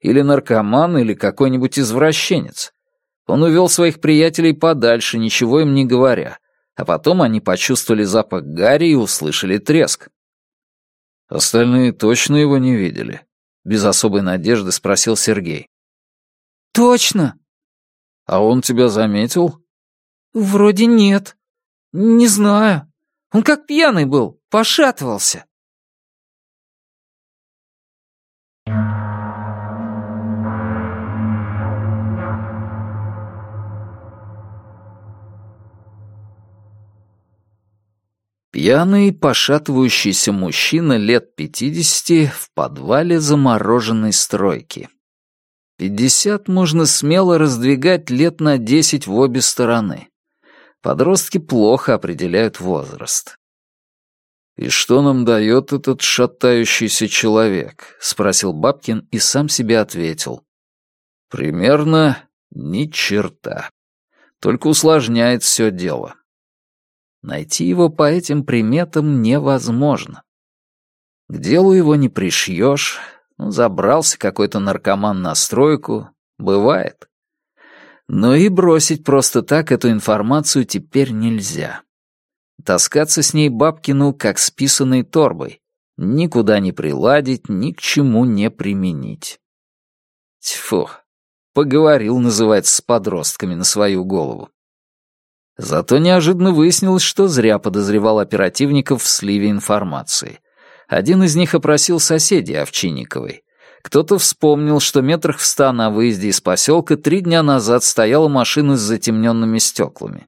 Или наркоман, или какой-нибудь извращенец. Он увел своих приятелей подальше, ничего им не говоря, а потом они почувствовали запах гари и услышали треск. Остальные точно его не видели? Без особой надежды спросил Сергей. Точно. А он тебя заметил? Вроде нет. Не знаю. Он как пьяный был, пошатывался. Пьяный, пошатывающийся мужчина лет пятидесяти в подвале замороженной стройки. Пятьдесят можно смело раздвигать лет на десять в обе стороны. Подростки плохо определяют возраст. «И что нам дает этот шатающийся человек?» — спросил Бабкин и сам себе ответил. «Примерно ни черта. Только усложняет все дело. Найти его по этим приметам невозможно. К делу его не пришьешь, ну, забрался какой-то наркоман на стройку, бывает. Но и бросить просто так эту информацию теперь нельзя. Таскаться с ней Бабкину как с писаной торбой. Никуда не приладить, ни к чему не применить. Тьфу, поговорил, называется, с подростками на свою голову. Зато неожиданно выяснилось, что зря подозревал оперативников в сливе информации. Один из них опросил соседей Овчинниковой. Кто-то вспомнил, что метрах в ста на выезде из поселка три дня назад стояла машина с затемненными стеклами.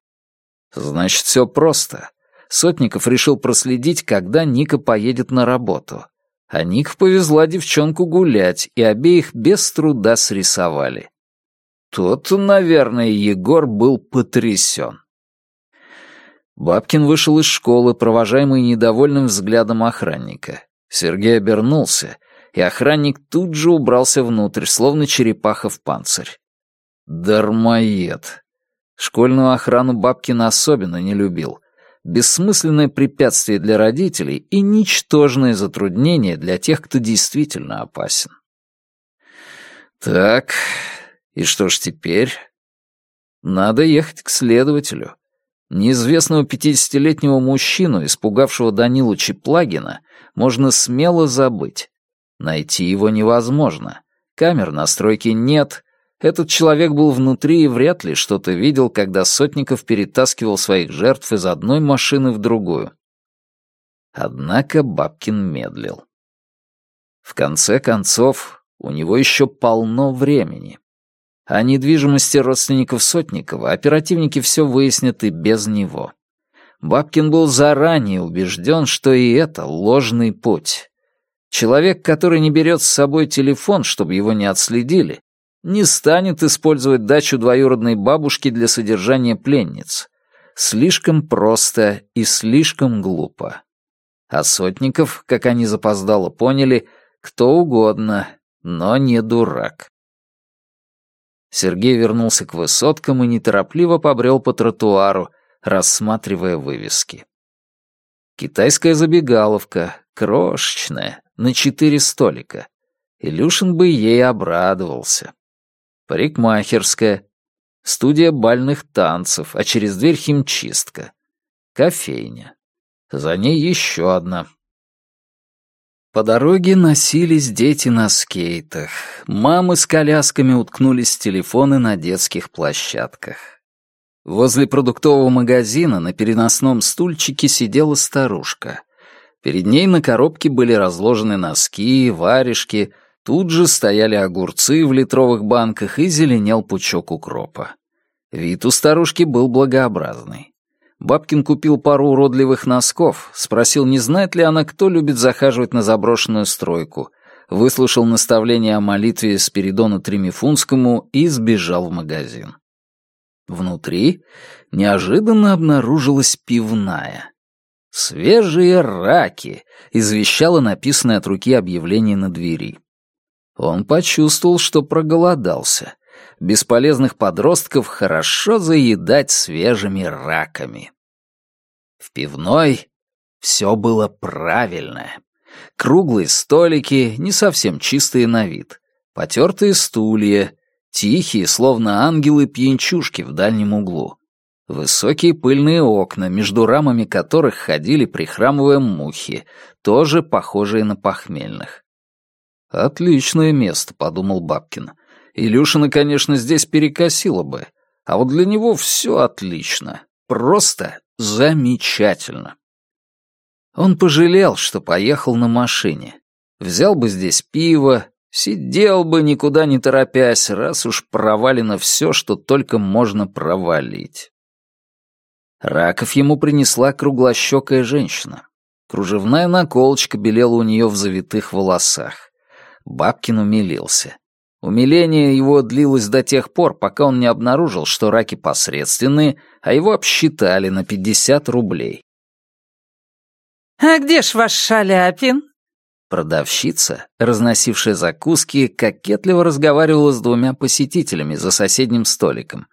Значит, все просто. Сотников решил проследить, когда Ника поедет на работу. А Ник повезла девчонку гулять, и обеих без труда срисовали. Тот, наверное, Егор был потрясен. Бабкин вышел из школы, провожаемый недовольным взглядом охранника. Сергей обернулся, и охранник тут же убрался внутрь, словно черепаха в панцирь. Дармоед. Школьную охрану Бабкин особенно не любил. Бессмысленное препятствие для родителей и ничтожное затруднение для тех, кто действительно опасен. Так, и что ж теперь? Надо ехать к следователю. Неизвестного пятидесятилетнего мужчину, испугавшего Данилу Чеплагина, можно смело забыть. Найти его невозможно. Камер на стройке нет. Этот человек был внутри и вряд ли что-то видел, когда Сотников перетаскивал своих жертв из одной машины в другую. Однако Бабкин медлил. В конце концов, у него еще полно времени. О недвижимости родственников Сотникова оперативники все выяснят и без него. Бабкин был заранее убежден, что и это ложный путь. Человек, который не берет с собой телефон, чтобы его не отследили, не станет использовать дачу двоюродной бабушки для содержания пленниц. Слишком просто и слишком глупо. А Сотников, как они запоздало поняли, кто угодно, но не дурак. Сергей вернулся к высоткам и неторопливо побрел по тротуару, рассматривая вывески. Китайская забегаловка, крошечная, на четыре столика. Илюшин бы ей обрадовался. Парикмахерская, студия бальных танцев, а через дверь химчистка. Кофейня. За ней еще одна. По дороге носились дети на скейтах. Мамы с колясками уткнулись в телефоны на детских площадках. Возле продуктового магазина на переносном стульчике сидела старушка. Перед ней на коробке были разложены носки, варежки, тут же стояли огурцы в литровых банках и зеленел пучок укропа. Вид у старушки был благообразный. Бабкин купил пару уродливых носков, спросил, не знает ли она, кто любит захаживать на заброшенную стройку, выслушал наставление о молитве Спиридону Тримифунскому и сбежал в магазин. Внутри неожиданно обнаружилась пивная. «Свежие раки», — извещало написанное от руки объявление на двери. Он почувствовал, что проголодался — бесполезных подростков хорошо заедать свежими раками. В пивной все было правильное. Круглые столики, не совсем чистые на вид, потертые стулья, тихие, словно ангелы-пьянчушки в дальнем углу. Высокие пыльные окна, между рамами которых ходили, прихрамывая мухи, тоже похожие на похмельных. «Отличное место», — подумал Бабкин. Илюшина, конечно, здесь перекосило бы, а вот для него все отлично. Просто замечательно. Он пожалел, что поехал на машине. Взял бы здесь пиво, сидел бы, никуда не торопясь, раз уж провалено все, что только можно провалить. Раков ему принесла круглощекая женщина. Кружевная наколочка белела у нее в завитых волосах. Бабкин умилился. Умиление его длилось до тех пор, пока он не обнаружил, что раки посредственные, а его обсчитали на 50 рублей. «А где ж ваш Шаляпин?» Продавщица, разносившая закуски, кокетливо разговаривала с двумя посетителями за соседним столиком.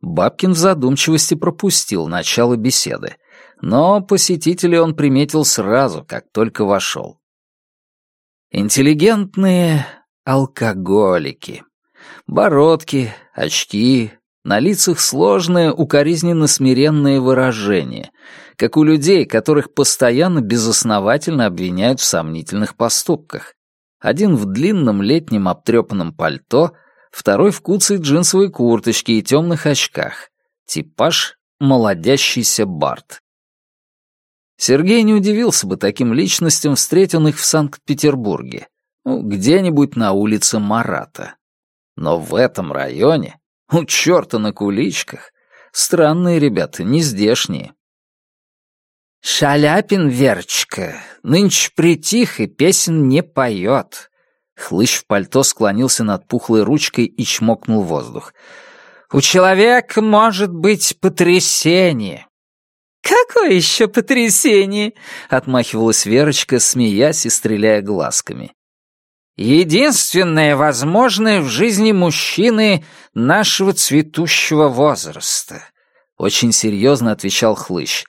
Бабкин в задумчивости пропустил начало беседы, но посетителей он приметил сразу, как только вошел. Интеллигентные, алкоголики. Бородки, очки, На лицах сложное, укоризненно-смиренное выражение, как у людей, которых постоянно безосновательно обвиняют в сомнительных поступках. Один в длинном летнем обтрепанном пальто, второй в куцей джинсовой курточке и темных очках. Типаж — молодящийся Барт. Сергей не удивился бы таким личностям, встретив их в Санкт-Петербурге, ну, где-нибудь на улице Марата. Но в этом районе, у черта на куличках, странные ребята, не здешние. «Шаляпин, Верочка, нынче притих и песен не поет». Хлыщ в пальто склонился над пухлой ручкой и чмокнул воздух. «У человека может быть потрясение». «Какое еще потрясение?» — отмахивалась Верочка, смеясь и стреляя глазками. «Единственное возможное в жизни мужчины нашего цветущего возраста», — очень серьезно отвечал Хлыщ.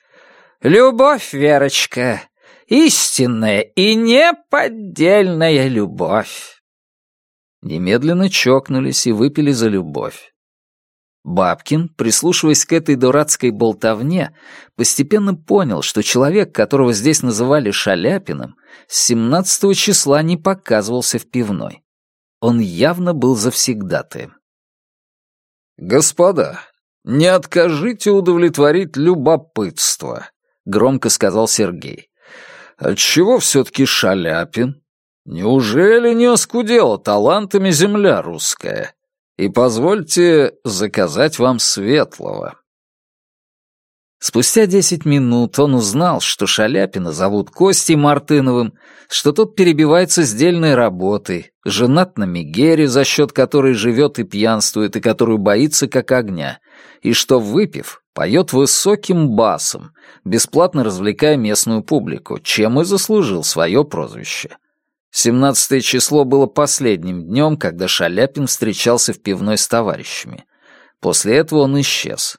Любовь, Верочка, истинная и неподдельная любовь. Немедленно чокнулись и выпили за любовь. Бабкин, прислушиваясь к этой дурацкой болтовне, постепенно понял, что человек, которого здесь называли Шаляпиным, с 17 числа не показывался в пивной. Он явно был завсегдатаем. «Господа, не откажите удовлетворить любопытство», — громко сказал Сергей. «Отчего все-таки Шаляпин? Неужели не оскудела талантами земля русская? И позвольте заказать вам светлого». Спустя десять минут он узнал, что Шаляпина зовут Костей Мартыновым, что тот перебивается сдельной работой, женат на Мегере, за счет которой живет и пьянствует, и которую боится как огня, и что, выпив, поет высоким басом, бесплатно развлекая местную публику, чем и заслужил свое прозвище. Семнадцатое число было последним днем, когда Шаляпин встречался в пивной с товарищами. После этого он исчез.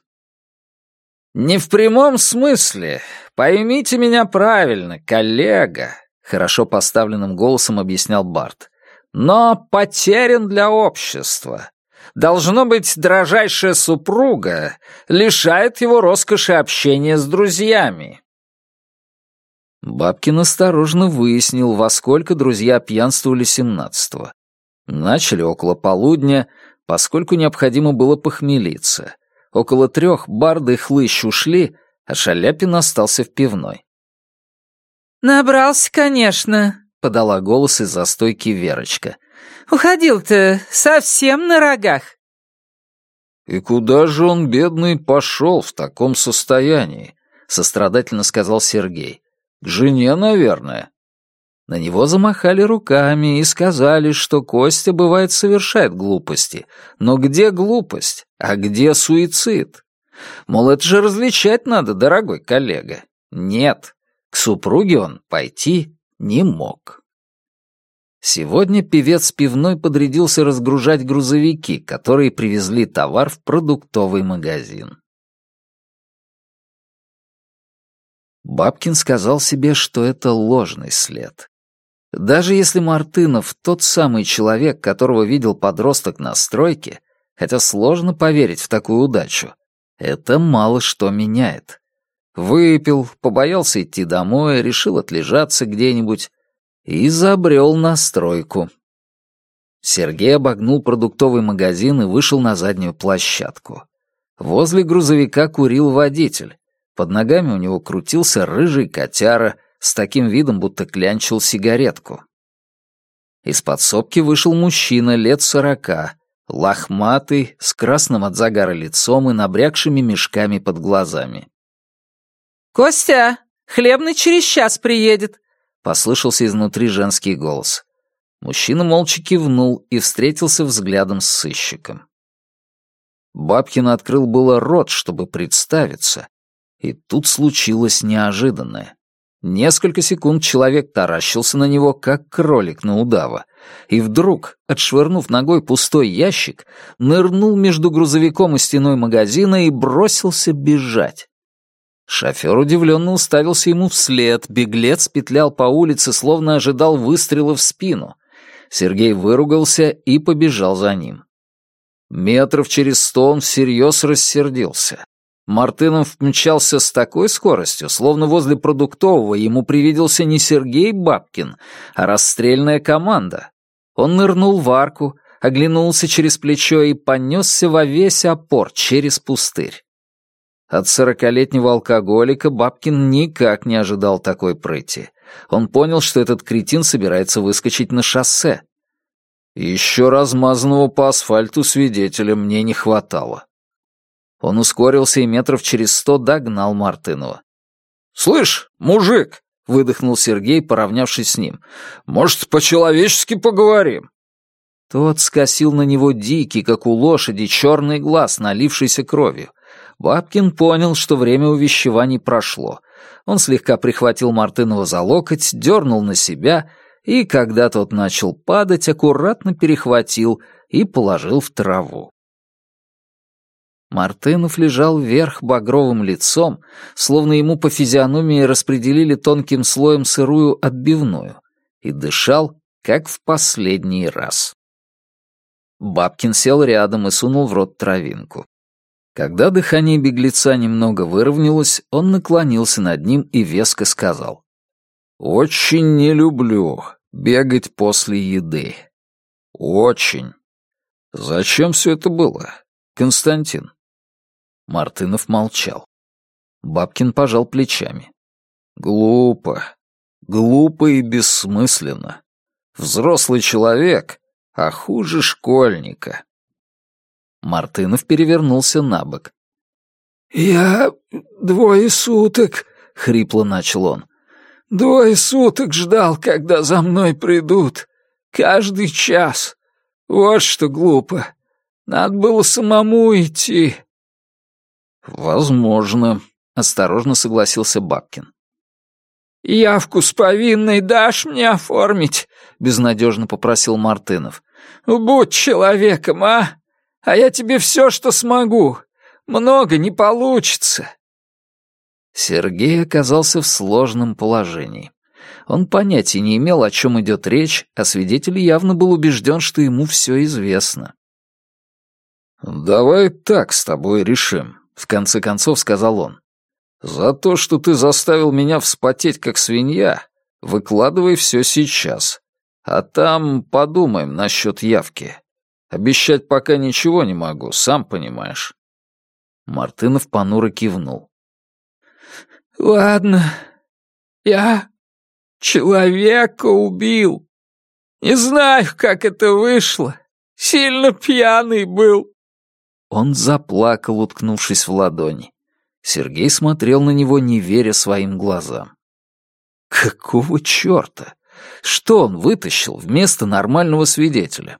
«Не в прямом смысле. Поймите меня правильно, коллега», — хорошо поставленным голосом объяснял Барт. «Но потерян для общества. Должно быть, дрожайшая супруга лишает его роскоши общения с друзьями». Бабкин осторожно выяснил, во сколько друзья пьянствовали семнадцатого. Начали около полудня, поскольку необходимо было похмелиться. Около трех барды и хлыщ ушли, а Шаляпин остался в пивной. «Набрался, конечно», — подала голос из-за стойки Верочка. «Уходил-то совсем на рогах». «И куда же он, бедный, пошел в таком состоянии?» — сострадательно сказал Сергей. «К жене, наверное». На него замахали руками и сказали, что Костя, бывает, совершает глупости. Но где глупость, а где суицид? Мол, это же различать надо, дорогой коллега. Нет, к супруге он пойти не мог. Сегодня певец пивной подрядился разгружать грузовики, которые привезли товар в продуктовый магазин. Бабкин сказал себе, что это ложный след. Даже если Мартынов тот самый человек, которого видел подросток на стройке, хотя сложно поверить в такую удачу, это мало что меняет. Выпил, побоялся идти домой, решил отлежаться где-нибудь и забрел на стройку. Сергей обогнул продуктовый магазин и вышел на заднюю площадку. Возле грузовика курил водитель. Под ногами у него крутился рыжий котяра, с таким видом, будто клянчил сигаретку. Из подсобки вышел мужчина лет сорока, лохматый, с красным от загара лицом и набрякшими мешками под глазами. «Костя, хлебный через час приедет», — послышался изнутри женский голос. Мужчина молча кивнул и встретился взглядом с сыщиком. Бабкин открыл было рот, чтобы представиться, и тут случилось неожиданное. Несколько секунд человек таращился на него, как кролик на удава, и вдруг, отшвырнув ногой пустой ящик, нырнул между грузовиком и стеной магазина и бросился бежать. Шофер удивленно уставился ему вслед, беглец петлял по улице, словно ожидал выстрела в спину. Сергей выругался и побежал за ним. Метров через сто он всерьез рассердился. Мартынов мчался с такой скоростью, словно возле продуктового ему привиделся не Сергей Бабкин, а расстрельная команда. Он нырнул в арку, оглянулся через плечо и понесся во весь опор через пустырь. От сорокалетнего алкоголика Бабкин никак не ожидал такой прыти. Он понял, что этот кретин собирается выскочить на шоссе. Еще размазанного по асфальту свидетеля мне не хватало. Он ускорился и метров через сто догнал Мартынова. «Слышь, мужик!» — выдохнул Сергей, поравнявшись с ним. «Может, по-человечески поговорим?» Тот скосил на него дикий, как у лошади, черный глаз, налившийся кровью. Бабкин понял, что время увещеваний прошло. Он слегка прихватил Мартынова за локоть, дернул на себя и, когда тот начал падать, аккуратно перехватил и положил в траву. Мартынов лежал вверх багровым лицом, словно ему по физиономии распределили тонким слоем сырую отбивную, и дышал, как в последний раз. Бабкин сел рядом и сунул в рот травинку. Когда дыхание беглеца немного выровнялось, он наклонился над ним и веско сказал. «Очень не люблю бегать после еды. Очень. Зачем все это было, Константин?» Мартынов молчал. Бабкин пожал плечами. «Глупо. Глупо и бессмысленно. Взрослый человек, а хуже школьника». Мартынов перевернулся на бок. «Я двое суток», — хрипло начал он. «Двое суток ждал, когда за мной придут. Каждый час. Вот что глупо. Надо было самому идти. «Возможно», — осторожно согласился Бабкин. «Явку с повинной дашь мне оформить?» — безнадежно попросил Мартынов. «Будь человеком, а! А я тебе все, что смогу. Много не получится». Сергей оказался в сложном положении. Он понятия не имел, о чем идет речь, а свидетель явно был убежден, что ему все известно. «Давай так с тобой решим», — в конце концов сказал он. «За то, что ты заставил меня вспотеть, как свинья, выкладывай все сейчас. А там подумаем насчет явки. Обещать пока ничего не могу, сам понимаешь». Мартынов понуро кивнул. «Ладно, я человека убил. Не знаю, как это вышло. Сильно пьяный был». Он заплакал, уткнувшись в ладони. Сергей смотрел на него, не веря своим глазам. Какого черта? Что он вытащил вместо нормального свидетеля?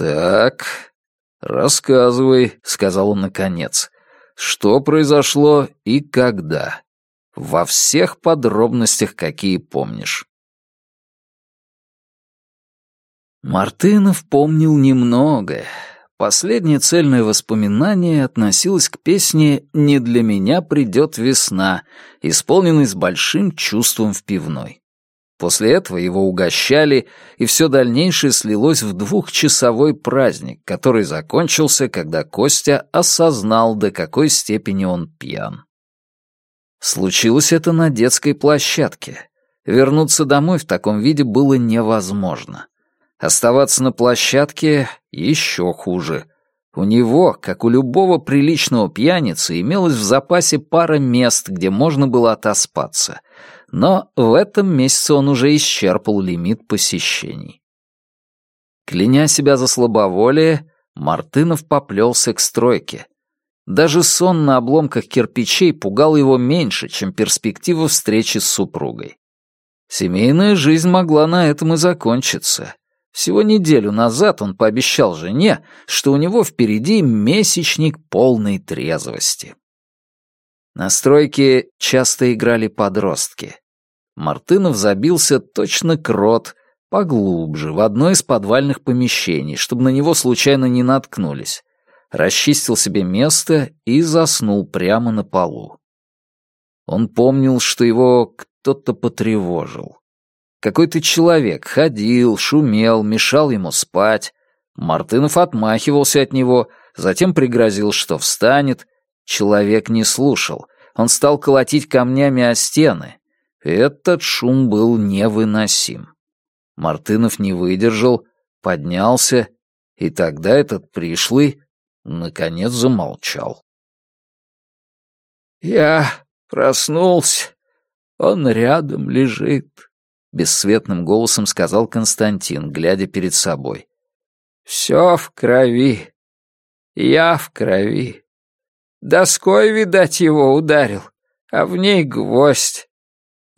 «Так, рассказывай», — сказал он наконец, — «что произошло и когда? Во всех подробностях, какие помнишь». Мартынов помнил немногое, Последнее цельное воспоминание относилось к песне «Не для меня придет весна», исполненной с большим чувством в пивной. После этого его угощали, и все дальнейшее слилось в двухчасовой праздник, который закончился, когда Костя осознал, до какой степени он пьян. Случилось это на детской площадке. Вернуться домой в таком виде было невозможно. Оставаться на площадке еще хуже. У него, как у любого приличного пьяницы, имелось в запасе пара мест, где можно было отоспаться. Но в этом месяце он уже исчерпал лимит посещений. Кляня себя за слабоволие, Мартынов поплелся к стройке. Даже сон на обломках кирпичей пугал его меньше, чем перспектива встречи с супругой. Семейная жизнь могла на этом и закончиться. Всего неделю назад он пообещал жене, что у него впереди месячник полной трезвости. На стройке часто играли подростки. Мартынов забился точно крот, поглубже, в одно из подвальных помещений, чтобы на него случайно не наткнулись. Расчистил себе место и заснул прямо на полу. Он помнил, что его кто-то потревожил. Какой-то человек ходил, шумел, мешал ему спать. Мартынов отмахивался от него, затем пригрозил, что встанет. Человек не слушал. Он стал колотить камнями о стены. Этот шум был невыносим. Мартынов не выдержал, поднялся, и тогда этот пришлый, наконец, замолчал. «Я проснулся. Он рядом лежит», — бесцветным голосом сказал Константин, глядя перед собой. «Все в крови. Я в крови. Доской, видать, его ударил, а в ней гвоздь.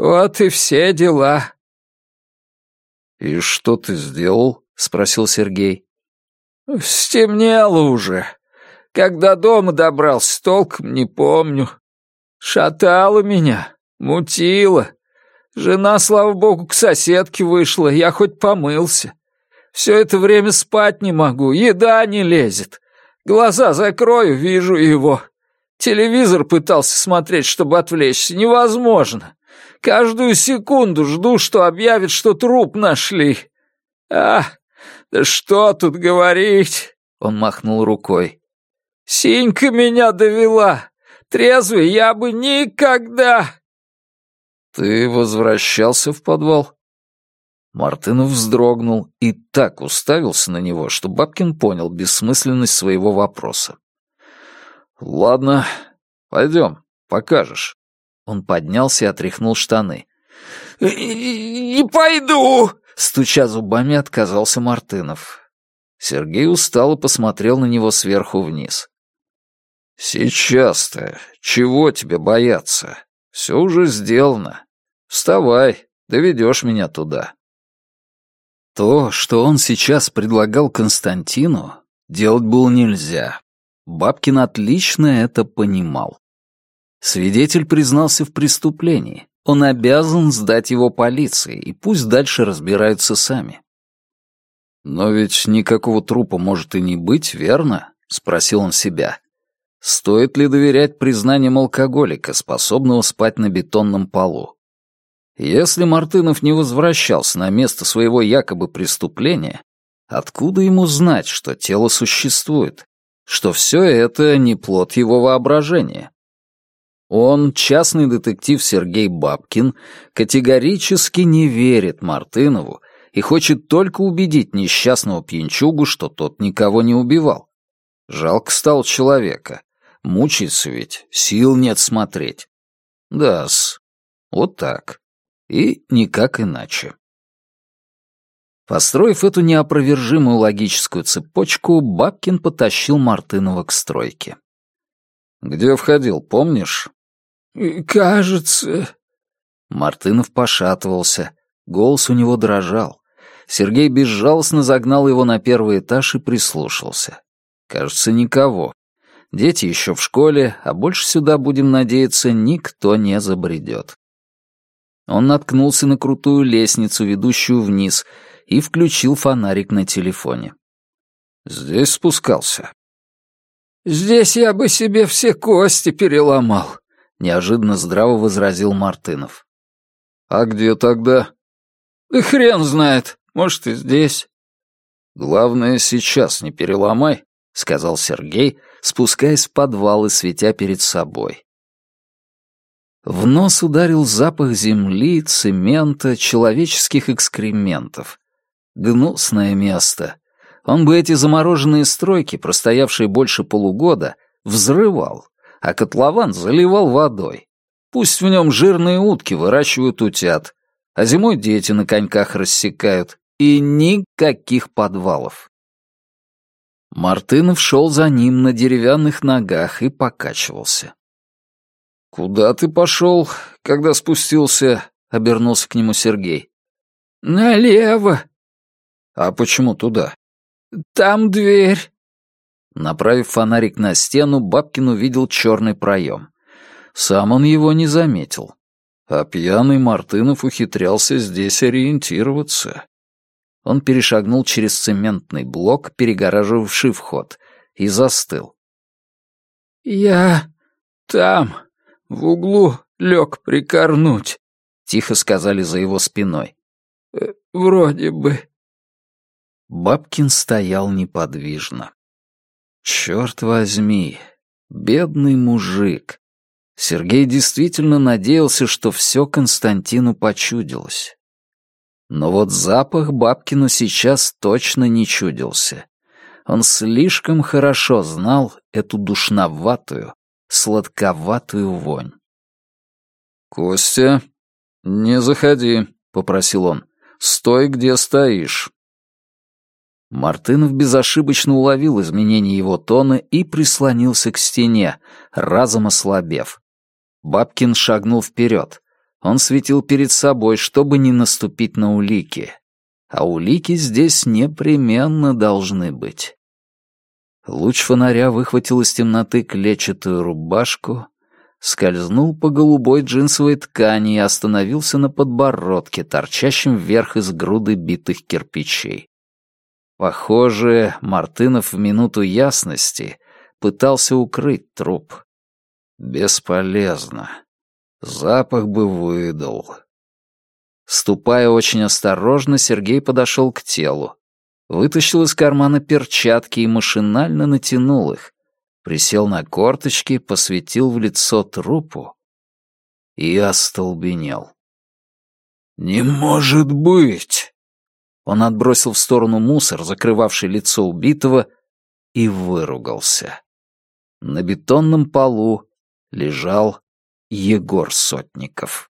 Вот и все дела». «И что ты сделал?» — спросил Сергей. «Стемнело уже. Когда дома добрался, толком не помню. Шатало меня, мутило. Жена, слава богу, к соседке вышла, я хоть помылся. Все это время спать не могу, еда не лезет. Глаза закрою, вижу его. Телевизор пытался смотреть, чтобы отвлечься, невозможно. Каждую секунду жду, что объявят, что труп нашли. А, да что тут говорить? Он махнул рукой. Синька меня довела. Трезвый я бы никогда...» «Ты возвращался в подвал?» Мартынов вздрогнул и так уставился на него, что Бабкин понял бессмысленность своего вопроса. «Ладно, пойдем, покажешь». Он поднялся и отряхнул штаны. «Не пойду!» — стуча зубами, отказался Мартынов. Сергей устало посмотрел на него сверху вниз. «Сейчас-то чего тебе бояться? Все уже сделано. Вставай, доведешь меня туда». То, что он сейчас предлагал Константину, делать было нельзя. Бабкин отлично это понимал. Свидетель признался в преступлении. Он обязан сдать его полиции, и пусть дальше разбираются сами. «Но ведь никакого трупа может и не быть, верно?» — спросил он себя. Стоит ли доверять признаниям алкоголика, способного спать на бетонном полу? Если Мартынов не возвращался на место своего якобы преступления, откуда ему знать, что тело существует, что все это не плод его воображения? Он, частный детектив Сергей Бабкин, категорически не верит Мартынову и хочет только убедить несчастного пьянчугу, что тот никого не убивал. Жалко стал человека, Мучается ведь, сил нет смотреть. Да-с, вот так. И никак иначе. Построив эту неопровержимую логическую цепочку, Бабкин потащил Мартынова к стройке. «Где входил, помнишь?» «Кажется...» Мартынов пошатывался, голос у него дрожал. Сергей безжалостно загнал его на первый этаж и прислушался. Кажется, никого. Дети еще в школе, а больше сюда, будем надеяться, никто не забредет. Он наткнулся на крутую лестницу, ведущую вниз, и включил фонарик на телефоне. «Здесь спускался». «Здесь я бы себе все кости переломал», — неожиданно здраво возразил Мартынов. «А где тогда?» «Да хрен знает, может, и здесь». «Главное, сейчас не переломай», — сказал Сергей, спускаясь в подвал и светя перед собой. В нос ударил запах земли, цемента, человеческих экскрементов. Гнусное место. Он бы эти замороженные стройки, простоявшие больше полугода, взрывал, а котлован заливал водой. Пусть в нем жирные утки выращивают утят, а зимой дети на коньках рассекают, и никаких подвалов. Мартынов шел за ним на деревянных ногах и покачивался. «Куда ты пошел, когда спустился?» — обернулся к нему Сергей. «Налево». «А почему туда?» «Там дверь». Направив фонарик на стену, Бабкин увидел черный проем. Сам он его не заметил. А пьяный Мартынов ухитрялся здесь ориентироваться. Он перешагнул через цементный блок, перегораживавший вход, и застыл. «Я там, в углу, лег прикорнуть», — тихо сказали за его спиной. «Э, «Вроде бы». Бабкин стоял неподвижно. Черт возьми, бедный мужик. Сергей действительно надеялся, что все Константину почудилось. Но вот запах Бабкину сейчас точно не чудился. Он слишком хорошо знал эту душноватую, сладковатую вонь. «Костя, не заходи», — попросил он. «Стой, где стоишь». Мартынов безошибочно уловил изменение его тона и прислонился к стене, разом ослабев. Бабкин шагнул вперед. Он светил перед собой, чтобы не наступить на улики. А улики здесь непременно должны быть. Луч фонаря выхватил из темноты клетчатую рубашку, скользнул по голубой джинсовой ткани и остановился на подбородке, торчащем вверх из груды битых кирпичей. Похоже, Мартынов в минуту ясности пытался укрыть труп. Бесполезно. Запах бы выдал. Ступая очень осторожно, Сергей подошел к телу. Вытащил из кармана перчатки и машинально натянул их. Присел на корточки, посветил в лицо трупу и остолбенел. «Не может быть!» Он отбросил в сторону мусор, закрывавший лицо убитого, и выругался. На бетонном полу лежал Егор Сотников.